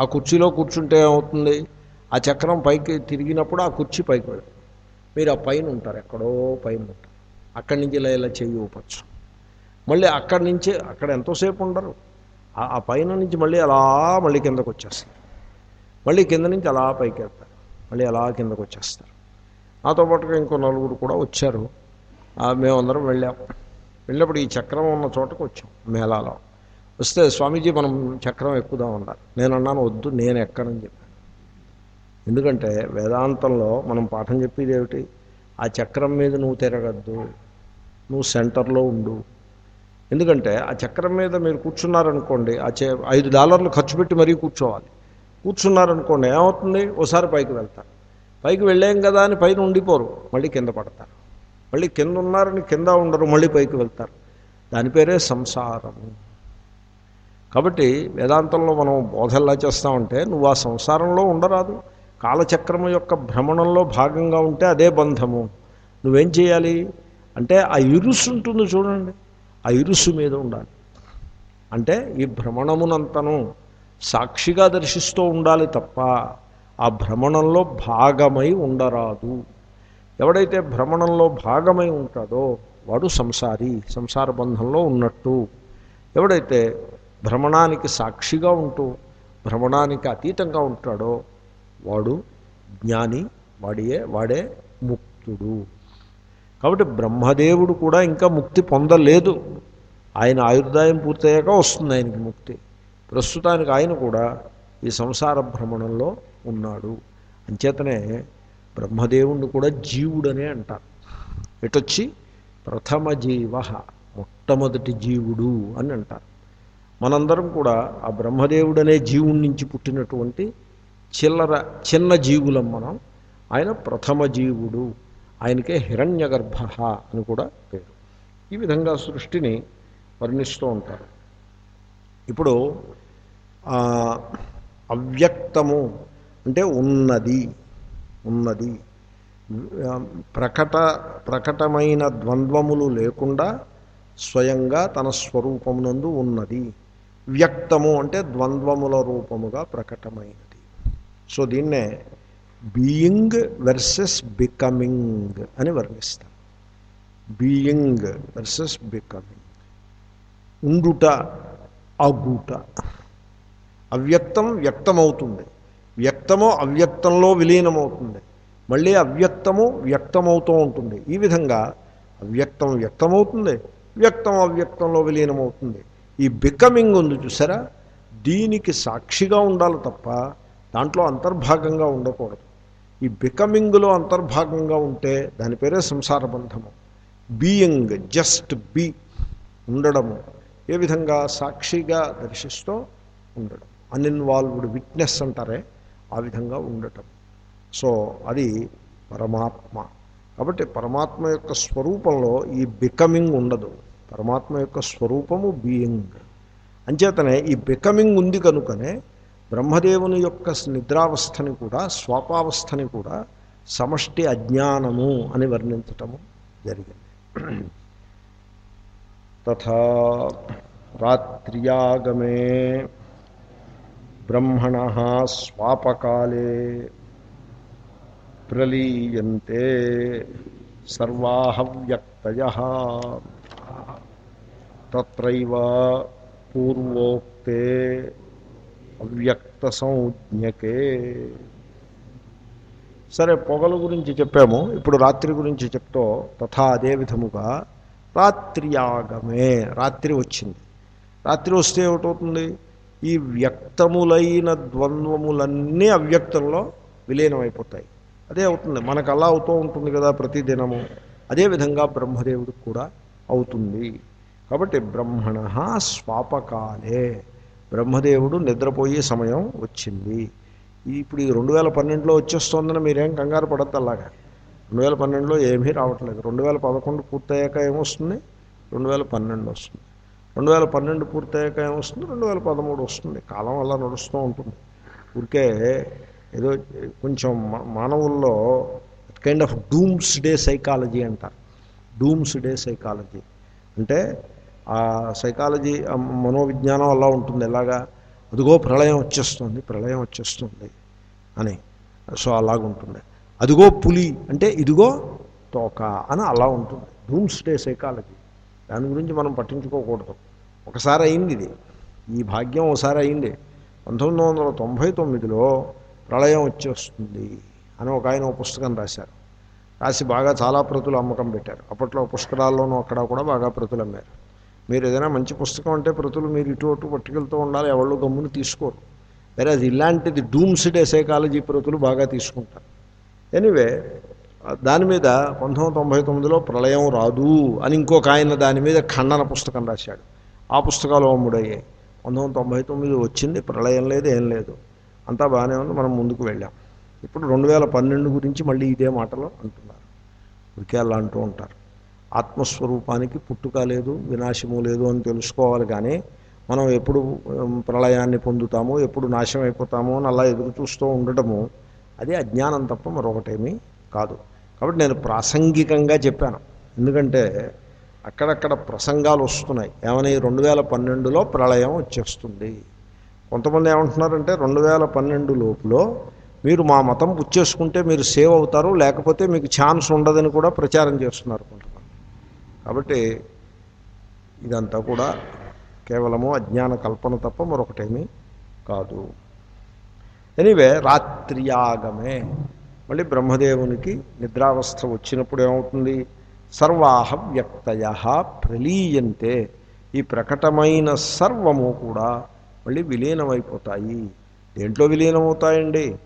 A: ఆ కుర్చీలో కూర్చుంటే ఏమవుతుంది? ఆ చక్రం పైకి తిరిగినప్పుడు ఆ కుర్చీ పైకి వెళ్తుంది. మీరు ఆ పైన ఉంటారు ఎక్కడో పైన ఉంటారు. అక్కడి నుంచి ఇలా ఇలా చేయి ఊపచ్చు. మళ్ళీ అక్కడి నుంచి అక్కడ ఎంతోసేపు ఉండరు. ఆ- పైన నుంచి మళ్ళీ అలా మళ్ళీ కిందకు వచ్చేస్తారు. మళ్ళీ కింద నుంచి అలా పైకి వెళ్తారు. మళ్ళీ అలా కిందకు వచ్చేస్తారు. నాతో పాటుగా ఇంకో నలుగురు కూడా వచ్చారు. మేమందరం వెళ్ళాం. వెళ్ళినప్పుడు ఈ చక్రం ఉన్న చోటకు వచ్చాం మేళాలో. వస్తే స్వామీజీ మనం చక్రం ఎక్కుదాం అన్నారు. నేను అన్నాను వద్దు నేను ఎక్కనని చెప్పాను. ఎందుకంటే వేదాంతంలో మనం పాఠం చెప్పేది ఏమిటి? ఆ చక్రం మీద నువ్వు తిరగద్దు నువ్వు సెంటర్లో ఉండు. ఎందుకంటే ఆ చక్రం మీద మీరు కూర్చున్నారనుకోండి ఆ చే ఐదు డాలర్లు ఖర్చు పెట్టి మరీ కూర్చోవాలి. కూర్చున్నారనుకోండి ఏమవుతుంది? ఓసారి పైకి వెళ్తారు. పైకి వెళ్ళాం కదా అని పైన ఉండిపోరు మళ్ళీ కింద పడతారు. మళ్ళీ కింద ఉన్నారని కింద ఉండరు మళ్ళీ పైకి వెళ్తారు. దాని పేరే సంసారము. కాబట్టి వేదాంతంలో మనం బోధ ఎలా చేస్తామంటే నువ్వు ఆ సంసారంలో ఉండరాదు. కాలచక్రము యొక్క భ్రమణంలో భాగంగా ఉంటే అదే బంధము. నువ్వేం చేయాలి? అంటే ఆ ఇరుసు ఉంటుంది చూడండి. ఆ ఇరుసు మీద ఉండాలి. అంటే ఈ భ్రమణమునంతను సాక్షిగా దర్శిస్తూ ఉండాలి తప్ప ఆ భ్రమణంలో భాగమై ఉండరాదు. ఎవడైతే భ్రమణంలో భాగమై ఉంటాడో వాడు సంసారి సంసార బంధంలో ఉన్నట్టు. ఎవడైతే భ్రమణానికి సాక్షిగా ఉంటూ భ్రమణానికి అతీతంగా ఉంటాడో వాడు జ్ఞాని వాడియే వాడే ముక్తుడు. కాబట్టి బ్రహ్మదేవుడు కూడా ఇంకా ముక్తి పొందలేదు. ఆయన ఆయుర్దాయం పూర్తయ్యాక వస్తుంది ఆయనకి ముక్తి. ప్రస్తుతానికి ఆయన కూడా ఈ సంసార భ్రమణంలో ఉన్నాడు. అంచేతనే బ్రహ్మదేవుణ్ణి కూడా జీవుడనే అంటారు. ఎటొచ్చి? ప్రథమ జీవ మొట్టమొదటి జీవుడు అని అంటారు. మనందరం కూడా ఆ బ్రహ్మదేవుడనే జీవుడి నుంచి పుట్టినటువంటి చిల్లర చిన్న జీవులం మనం. ఆయన ప్రథమ జీవుడు. ఆయనకే హిరణ్యగర్భ అని కూడా పేరు. ఈ విధంగా సృష్టిని వర్ణిస్తూ ఉంటారు. ఇప్పుడు అవ్యక్తము అంటే ఉన్నది ఉన్నది. ప్రకట ప్రకటమైన ద్వంద్వములు లేకుండా స్వయంగా తన స్వరూపమునందు ఉన్నది. వ్యక్తము అంటే ద్వంద్వముల రూపముగా ప్రకటమైనది. సో దీన్నే బీయింగ్ వెర్సెస్ బికమింగ్ అని వర్ణిస్తాం బీయింగ్ వెర్సెస్ బికమింగ్ ఉండుట అగుట. అవ్యక్తం వ్యక్తమవుతుంది. వ్యక్తము అవ్యక్తంలో విలీనమవుతుంది. మళ్ళీ అవ్యక్తము వ్యక్తమవుతూ ఉంటుంది. ఈ విధంగా అవ్యక్తం వ్యక్తమవుతుంది వ్యక్తం అవ్యక్తంలో విలీనమవుతుంది. ఈ బికమింగ్ ఉంది చూసారా? దీనికి సాక్షిగా ఉండాలి తప్ప దాంట్లో అంతర్భాగంగా ఉండకూడదు. ఈ బికమింగ్లో అంతర్భాగంగా ఉంటే దాని పేరే సంసార బంధము. బీయింగ్ జస్ట్ బీ ఉండడము. ఏ విధంగా సాక్షిగా దర్శిస్తూ ఉండడం. అన్ఇన్వాల్వ్డ్ విట్నెస్ అంటారే ఆ విధంగా ఉండటం. సో అది పరమాత్మ. కాబట్టి పరమాత్మ యొక్క స్వరూపంలో ఈ బికమింగ్ ఉండదు. పరమాత్మ యొక్క స్వరూపము బీయింగ్. అంచేతనే ఈ బికమింగ్ ఉంది కనుకనే బ్రహ్మదేవుని యొక్క నిద్రావస్థని కూడా స్వాపావస్థని కూడా సమష్టి అజ్ఞానము అని వర్ణించటము జరిగింది. తథా రాత్ర్యాగమే బ్రహ్మణ స్వాపకాలే ప్రలీయంతే సర్వాహవ్యక్తయ తత్రైవ పూర్వోక్తే అవ్యక్త సంజ్ఞకే సరే పొగల గురించి చెప్పాము. ఇప్పుడు రాత్రి గురించి చెప్తూ తథా అదే విధముగా రాత్రియాగమే రాత్రి వచ్చింది. రాత్రి వస్తే ఏమిటవుతుంది? ఈ వ్యక్తములైన ద్వంద్వములన్నీ అవ్యక్తంలో విలీనమైపోతాయి. అదే అవుతుంది. మనకు అలా అవుతూ ఉంటుంది కదా ప్రతిదినము. అదేవిధంగా బ్రహ్మదేవుడికి కూడా అవుతుంది. కాబట్టి బ్రహ్మణ స్వాపకాలే. బ్రహ్మదేవుడు నిద్రపోయే సమయం వచ్చింది. ఇప్పుడు ఈ రెండు వేల పన్నెండులో వచ్చేస్తోందని మీరేం కంగారు పడద్దు అలాగా. రెండు వేల పన్నెండులో ఏమీ రావట్లేదు. రెండు వేల పదకొండు పూర్తయ్యాక ఏమొస్తుంది? రెండు వేల పన్నెండు వస్తుంది. రెండు వేల పన్నెండు పూర్తయ్యాక ఏమొస్తుంది? రెండు వేల పదమూడు వస్తుంది. కాలం అలా నడుస్తూ ఉంటుంది. ఊరికే ఏదో కొంచెం మా- మానవుల్లో kind of doomsday psychology అంటారు. డూమ్స్ డే సైకాలజీ అంటే ఆ సైకాలజీ మనోవిజ్ఞానం అలా ఉంటుంది. ఎలాగా? అదిగో ప్రళయం వచ్చేస్తుంది ప్రళయం వచ్చేస్తుంది అని. సో అలాగుంటుంది అదిగో పులి అంటే ఇదిగో తోక అని అలా ఉంటుంది. Doomsday psychology. దాని గురించి మనం పట్టించుకోకూడదు. ఒకసారి అయింది ఇది. ఈ భాగ్యం ఒకసారి అయింది. పంతొమ్మిది వందల తొంభై తొమ్మిదిలో ప్రళయం వచ్చేస్తుంది అని ఒక ఆయన పుస్తకం రాశారు. రాసి బాగా చాలా ప్రతులు అమ్మకం పెట్టారు. అప్పట్లో పుష్కరాల్లోనూ అక్కడ కూడా బాగా ప్రతులు అమ్మారు. మీరు ఏదైనా మంచి పుస్తకం అంటే ప్రతులు మీరు ఇటు అటు పట్టుకెళ్తూ ఉండాలి ఎవళ్ళు గమ్మును తీసుకోరు. వేరే అది ఇలాంటిది డూమ్స్డే సైకాలజీ ప్రతులు బాగా తీసుకుంటారు. ఎనీవే దాని మీద పంతొమ్మిది తొంభై తొమ్మిదిలో ప్రళయం రాదు అని ఇంకొక ఆయన దాని మీద ఖండన పుస్తకం రాశాడు. ఆ పుస్తకాలు అమ్ముడయ్యాయి. పంతొమ్మిది తొంభై తొమ్మిది వచ్చింది ప్రళయం లేదు ఏం లేదు. అంతా బాగానే ఉంది మనం ముందుకు వెళ్ళాం. ఇప్పుడు రెండు వేల పన్నెండు గురించి మళ్ళీ ఇదే మాటలో అంటున్నారు. ఉరికే అలా అంటూ ఉంటారు. ఆత్మస్వరూపానికి పుట్టుక లేదు వినాశము లేదు అని తెలుసుకోవాలి కానీ మనం ఎప్పుడు ప్రళయాన్ని పొందుతామో ఎప్పుడు నాశనం అయిపోతామో అని అలా ఎదురు చూస్తూ ఉండటము అది అజ్ఞానం తప్ప మరొకటేమీ కాదు. కాబట్టి నేను ప్రాసంగికంగా చెప్పాను. ఎందుకంటే అక్కడక్కడ ప్రసంగాలు వస్తున్నాయి. ఏమని? రెండు వేల పన్నెండులో ప్రళయం వచ్చేస్తుంది. కొంతమంది ఏమంటున్నారంటే రెండు వేల పన్నెండు లోపులో మీరు మా మతం పుచ్చేసుకుంటే మీరు సేవ్ అవుతారు లేకపోతే మీకు ఛాన్స్ ఉండదని కూడా ప్రచారం చేస్తున్నారు కొంతమంది. కాబట్టి ఇదంతా కూడా కేవలము అజ్ఞాన కల్పన తప్ప మరొకటేమీ కాదు. ఎనివే రాత్రియాగమే. మళ్ళీ బ్రహ్మదేవునికి నిద్రావస్థ వచ్చినప్పుడు ఏమవుతుంది? సర్వాహ వ్యక్తయ ప్రలీయంతే. ఈ ప్రకటమైన సర్వము కూడా మళ్ళీ విలీనమైపోతాయి. దేంట్లో విలీనమవుతాయండి?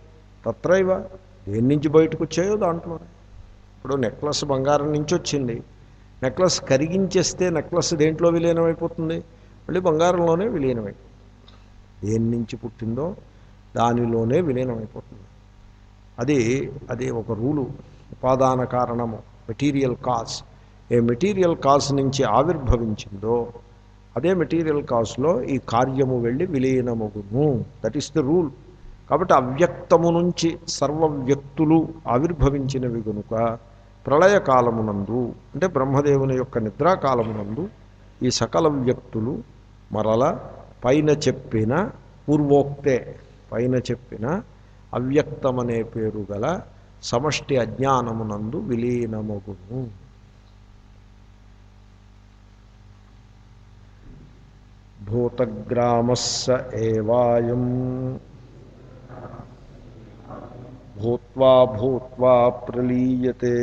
A: తత్రైవ. దేని నుంచి బయటకు వచ్చాయో దాంట్లోనే. ఇప్పుడు నెక్లెస్ బంగారం నుంచి వచ్చింది నెక్లెస్ కరిగించేస్తే నెక్లెస్ దేంట్లో విలీనమైపోతుంది? మళ్ళీ బంగారంలోనే విలీనమైపోతుంది. దేని నుంచి పుట్టిందో దానిలోనే విలీనమైపోతుంది. అది అది ఒక రూలు ఉపాదాన కారణము మెటీరియల్ కాజ్. ఏ మెటీరియల్ కాజ్ నుంచి ఆవిర్భవించిందో అదే మెటీరియల్ కాజ్లో ఈ కార్యము వెళ్ళి విలీనమగును. దట్ ఈస్ ద రూల్ కాబట్టి అవ్యక్తము నుంచి సర్వ వ్యక్తులు ఆవిర్భవించినవి గనుక ప్రళయకాలమునందు అంటే బ్రహ్మదేవుని యొక్క నిద్రాకాలమునందు ఈ సకల వ్యక్తులు మరల పైన చెప్పిన పూర్వోక్తే పైన చెప్పిన అవ్యక్తమనే పేరు గల సమష్టి అజ్ఞానమునందు విలీనమగును. భూతగ్రామస్స ఏవాయం భూత్వా భూత్వా ప్రలీయతే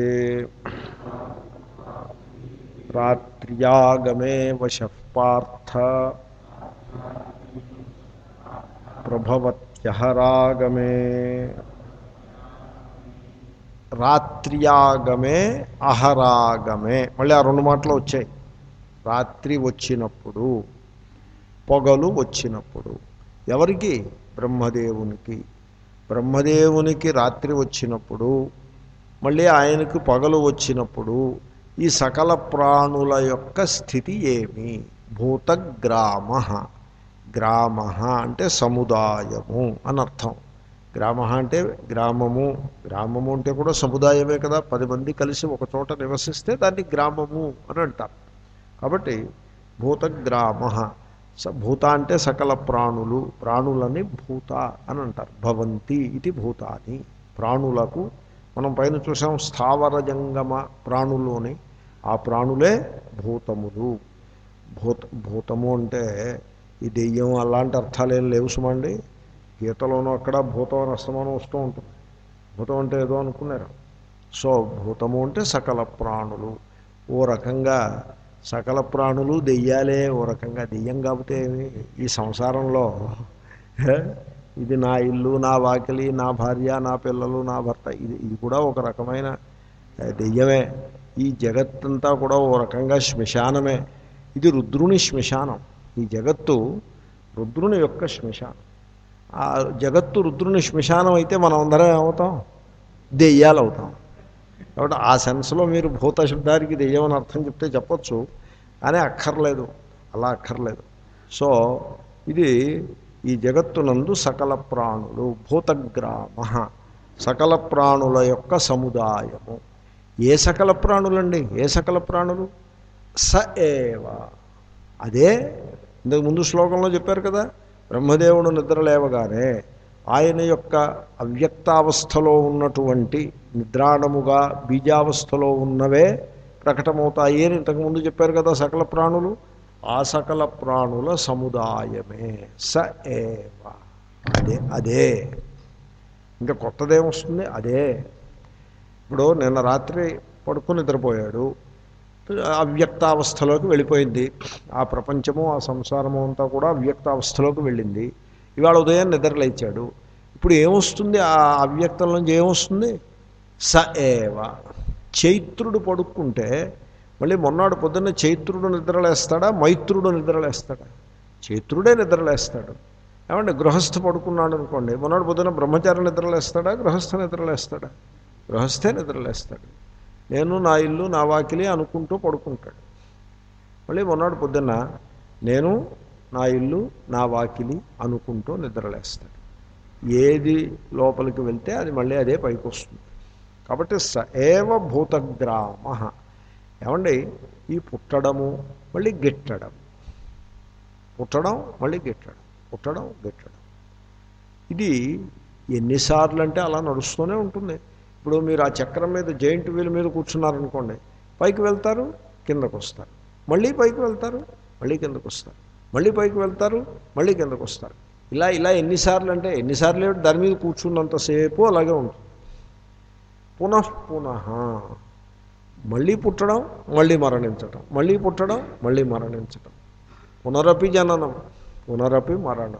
A: రాత్ర్యాగమే వశ పార్థ ప్రభవత్యహరాగమే రాత్ర్యాగమే అహరాగమే మళ్ళీ ఆ రెండు మాటలు వచ్చాయి. రాత్రి వచ్చినప్పుడు పొగలు వచ్చినప్పుడు ఎవరికి? బ్రహ్మదేవునికి. బ్రహ్మదేవునికి రాత్రి వచ్చినప్పుడు మళ్ళీ ఆయనకు పగలు వచ్చినప్పుడు ఈ సకల ప్రాణుల యొక్క స్థితి ఏమి? భూతగ్రామ గ్రామ అంటే సముదాయము అని అర్థం. గ్రామ అంటే గ్రామము గ్రామము అంటే కూడా సముదాయమే కదా. పది మంది కలిసి ఒక చోట నివసిస్తే దాన్ని గ్రామము అని అంటారు. కాబట్టి భూతగ్రామ స భూత అంటే సకల ప్రాణులు ప్రాణులని భూత అని అంటారు. భవంతి ఇది భూతాని ప్రాణులకు మనం పైన చూసాం స్థావర జంగమ ప్రాణులోని ఆ ప్రాణులే భూతములు. భూత భూతము అంటే ఈ దెయ్యం అలాంటి అర్థాలు ఏం లేవు సుమండి. గీతలోనూ అక్కడ భూతం అని అస్తమానం వస్తూ ఉంటుంది. భూతం అంటే ఏదో అనుకున్నారు. సో భూతము అంటే సకల ప్రాణులు. ఓ రకంగా సకల ప్రాణులు దెయ్యాలే ఓ రకంగా దెయ్యం కాకపోతే ఈ సంసారంలో ఇది నా ఇల్లు నా వాకిలి నా భార్య నా పిల్లలు నా భర్త ఇది ఇది కూడా ఒక రకమైన దెయ్యమే. ఈ జగత్తంతా కూడా ఓ రకంగా శ్మశానమే. ఇది రుద్రుని శ్మశానం. ఈ జగత్తు రుద్రుని యొక్క శ్మశానం. ఆ జగత్తు రుద్రుని శ్మశానం అయితే మనం అందరం ఏమవుతాం? దెయ్యాలు అవుతాం కాబట్టి ఆ సెన్స్లో మీరు భూత శబ్దానికి దెయ్యం అని అర్థం చెప్తే చెప్పొచ్చు కానీ అక్కర్లేదు. అలా అక్కర్లేదు. సో ఇది ఈ జగత్తునందు సకల ప్రాణులు భూతగ్రామ సకల ప్రాణుల యొక్క సముదాయము. ఏ సకల ప్రాణులండి? ఏ సకల ప్రాణులు? స ఏవ. అదే ఇంతకు ముందు శ్లోకంలో చెప్పారు కదా బ్రహ్మదేవుడు నిద్ర లేవగానే ఆయన యొక్క అవ్యక్తావస్థలో ఉన్నటువంటి నిద్రాణముగా బీజావస్థలో ఉన్నవే ప్రకటమవుతాయి అని ఇంతకుముందు చెప్పారు కదా సకల ప్రాణులు. ఆ సకల ప్రాణుల సముదాయమే. స ఏవ. అదే అదే. ఇంకా కొత్తదేమొస్తుంది? అదే. ఇప్పుడు నిన్న రాత్రి పడుకుని నిద్రపోయాడు. అవ్యక్తావస్థలోకి వెళ్ళిపోయింది. ఆ ప్రపంచము ఆ సంసారము అంతా కూడా అవ్యక్తావస్థలోకి వెళ్ళింది. ఇవాళ ఉదయం నిద్రలేచాడు ఇప్పుడు ఏమొస్తుంది? ఆ అవ్యక్తం నుంచి ఏమొస్తుంది? స ఏవ. చైత్రుడు పడుకుంటే మళ్ళీ మొన్నాడు పొద్దున్న చైత్రుడు నిద్రలేస్తాడా? మైత్రుడు నిద్రలేస్తాడా? చైత్రుడే నిద్రలేస్తాడు. ఏమంటే గృహస్థ పడుకున్నాడు అనుకోండి. మొన్నాడు పొద్దున్న బ్రహ్మచారి నిద్రలేస్తాడా? గృహస్థ నిద్రలేస్తాడా? గృహస్థే నిద్రలేస్తాడు. నేను నా ఇల్లు నా వాకిలి అనుకుంటూ పడుకుంటాడు. మళ్ళీ మొన్నాడు పొద్దున్న నేను నా ఇల్లు నా వాకిలి అనుకుంటూ నిద్రలేస్తాడు. ఏది లోపలికి వెళ్తే అది మళ్ళీ అదే పైకి వస్తుంది కాబట్టి స ఏవ భూతగ్రామ. ఏమండి? ఈ పుట్టడము మళ్ళీ గిట్టడం. పుట్టడం మళ్ళీ గిట్టడం. పుట్టడం గిట్టడం. ఇది ఎన్నిసార్లు అంటే అలా నడుస్తూనే ఉంటుంది. ఇప్పుడు మీరు ఆ చక్రం మీద జైంట్ వీల్ మీద కూర్చున్నారనుకోండి పైకి వెళ్తారు కిందకు వస్తారు మళ్ళీ పైకి వెళ్తారు మళ్ళీ కిందకు వస్తారు మళ్ళీ పైకి వెళ్తారు మళ్ళీ కిందకు వస్తారు ఇలా ఇలా ఎన్నిసార్లు అంటే ఎన్నిసార్లు ఏమిటి దాని మీద కూర్చున్నంతసేపు అలాగే ఉంటుంది. పునః పునః. మళ్ళీ పుట్టడం మళ్ళీ మరణించటం. మళ్ళీ పుట్టడం మళ్ళీ మరణించటం. పునరపి జననం పునరపి మరణం.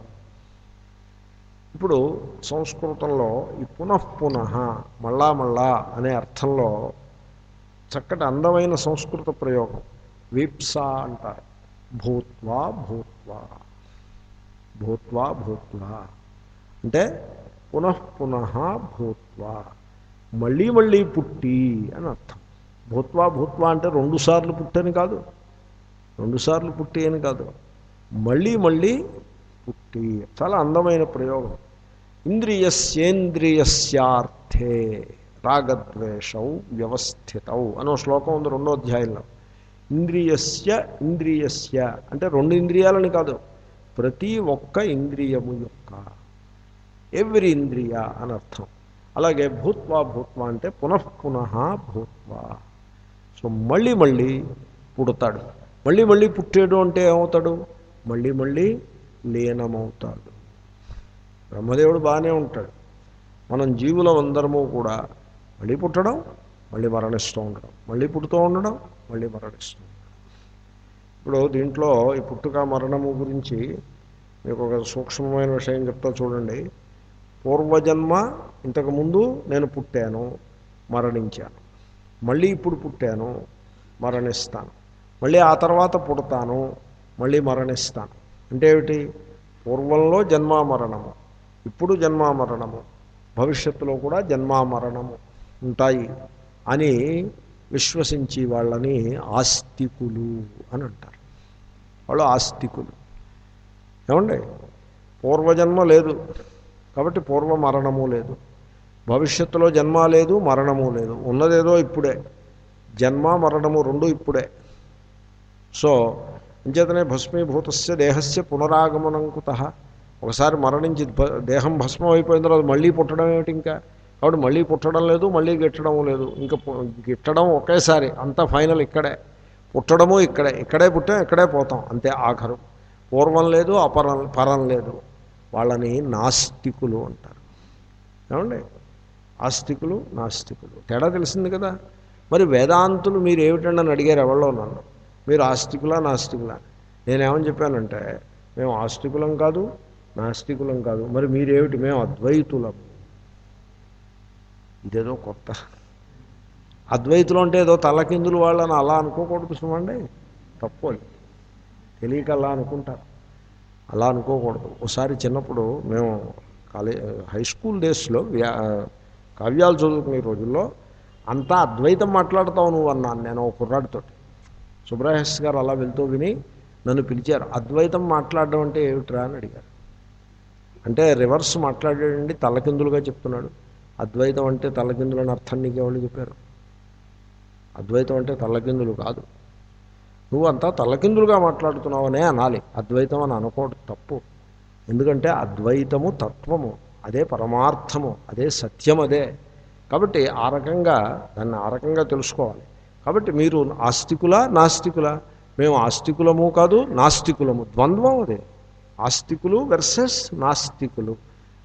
A: ఇప్పుడు సంస్కృతంలో ఈ పునఃపునః మళ్ళా మళ్ళా అనే అర్థంలో చక్కటి అందమైన సంస్కృత ప్రయోగం. వీప్స అంటారు. భూత్వా భూత్వా. భూత్వా భూత్వా. అంటే పునఃపునః భూత్వా. మళ్ళీ మళ్ళీ పుట్టి అని అర్థం. భూత్వా భూత్వా అంటే రెండుసార్లు పుట్టని కాదు. రెండుసార్లు పుట్టి అని కాదు. మళ్ళీ మళ్ళీ పుట్టి. చాలా అందమైన ప్రయోగం. ఇంద్రియస్యేంద్రియస్యార్థే రాగద్వేషౌ వ్యవస్థితౌ అనో శ్లోకం ఉంది రెండో అధ్యాయంలో. ఇంద్రియస్య ఇంద్రియస్య. అంటే రెండు ఇంద్రియాలని కాదు. ప్రతి ఒక్క ఇంద్రియము యొక్క ఎవ్రీ ఇంద్రియ అని అర్థం. అలాగే భూత్వా భూత్వా అంటే పునఃపునః భూత్వా. సో మళ్ళీ మళ్ళీ పుడతాడు. మళ్ళీ మళ్ళీ పుట్టాడు అంటే ఏమవుతాడు? మళ్ళీ మళ్ళీ లీనమవుతాడు. బ్రహ్మదేవుడు బాగానే ఉంటాడు. మనం జీవుల అందరము కూడా మళ్ళీ పుట్టడం మళ్ళీ మరణిస్తూ ఉండడం మళ్ళీ పుడుతూ ఉండడం మళ్ళీ మరణిస్తూ ఉండడం. ఇప్పుడు దీంట్లో ఈ పుట్టుక మరణము గురించి మీకు ఒక సూక్ష్మమైన విషయం చెప్తా చూడండి. పూర్వజన్మ ఇంతకుముందు నేను పుట్టాను మరణించాను. మళ్ళీ ఇప్పుడు పుట్టాను మరణిస్తాను. మళ్ళీ ఆ తర్వాత పుడతాను మళ్ళీ మరణిస్తాను. అంటే ఏమిటి? పూర్వంలో జన్మామరణము ఇప్పుడు జన్మామరణము భవిష్యత్తులో కూడా జన్మామరణము ఉంటాయి అని విశ్వసించి వాళ్ళని ఆస్తికులు అని అంటారు. వాళ్ళు ఆస్తికులు. ఏమండి? పూర్వజన్మ లేదు. కాబట్టి పూర్వ మరణము లేదు. భవిష్యత్తులో జన్మ లేదు మరణము లేదు. ఉన్నదేదో ఇప్పుడే. జన్మ మరణము రెండు ఇప్పుడే. సో అంచేతనే భస్మీభూతస్య దేహస్య పునరాగమనం కుత ఒకసారి మరణించి దేహం భస్మం అయిపోయిన తర్వాత మళ్ళీ పుట్టడం ఏమిటి ఇంకా? కాబట్టి మళ్ళీ పుట్టడం లేదు మళ్ళీ గిట్టడం లేదు. ఇంకా గిట్టడం ఒకేసారి అంతా ఫైనల్ ఇక్కడే. పుట్టడము ఇక్కడే. ఇక్కడే పుట్టాం ఇక్కడే పోతాం. అంతే ఆఖరు. పూర్వం లేదు అపరం పరం లేదు. వాళ్ళని నాస్తికులు అంటారు. ఏమండి? ఆస్తికులు నాస్తికులు. తేడా తెలిసింది కదా? మరి వేదాంతులు మీరు ఏమిటండి అని అడిగారు ఎవరో నన్ను. మీరు ఆస్తికులా నాస్తికులా? నేనేమని చెప్పానంటే మేము ఆస్తికులం కాదు నాస్తికులం కాదు. మరి మీరేమిటి మేము అద్వైతులము ఇదేదో కొత్త. అద్వైతులు అంటే ఏదో తలకిందులు వాళ్ళని అలా అనుకోకూడదు చూడండి తప్పు అది. తెలియక అలా అనుకుంటారు. అలా అనుకోకూడదు. ఒకసారి చిన్నప్పుడు మేము కాలే హై స్కూల్ డేస్లో వ్యా కావ్యాలు చదువుకునే రోజుల్లో అంతా అద్వైతం మాట్లాడతావు నువ్వు అన్నాను నేను ఒక కుర్రాడితోటి. సుబ్రహస్ గారు అలా వెళ్తూ విని నన్ను పిలిచారు. అద్వైతం మాట్లాడడం అంటే ఏమిట్రా అని అడిగారు. అంటే రివర్స్ మాట్లాడాడండి తలకిందులుగా చెప్తున్నాడు. అద్వైతం అంటే తలకిందులు అని అర్థం నీకెవరు చెప్పారు? అద్వైతం అంటే తలకిందులు కాదు. నువ్వు అంతా తలకిందులుగా మాట్లాడుతున్నావనే అనాలి. అద్వైతం అని అనుకోవడం తప్పు. ఎందుకంటే అద్వైతము తత్వము అదే పరమార్థము అదే సత్యం అదే. కాబట్టి ఆ రకంగా దాన్ని ఆ రకంగా తెలుసుకోవాలి. కాబట్టి మీరు ఆస్తికులా నాస్తికులా? మేము ఆస్తికులము కాదు నాస్తికులము. ద్వంద్వం అదే. ఆస్తికులు వెర్సెస్ నాస్తికులు.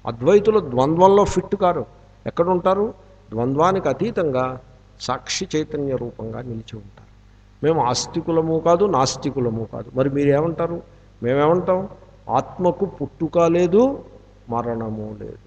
A: అద్వైతులు ద్వంద్వంలో ఫిట్ కారు. ఎక్కడుంటారు? ద్వంద్వానికి అతీతంగా సాక్షి చైతన్య రూపంగా నిలిచి ఉంటారు. మేము ఆస్తికులము కాదు నాస్తికులము కాదు. మరి మీరేమంటారు? మేమేమంటాం? ఆత్మకు పుట్టుక లేదు మరణము లేదు.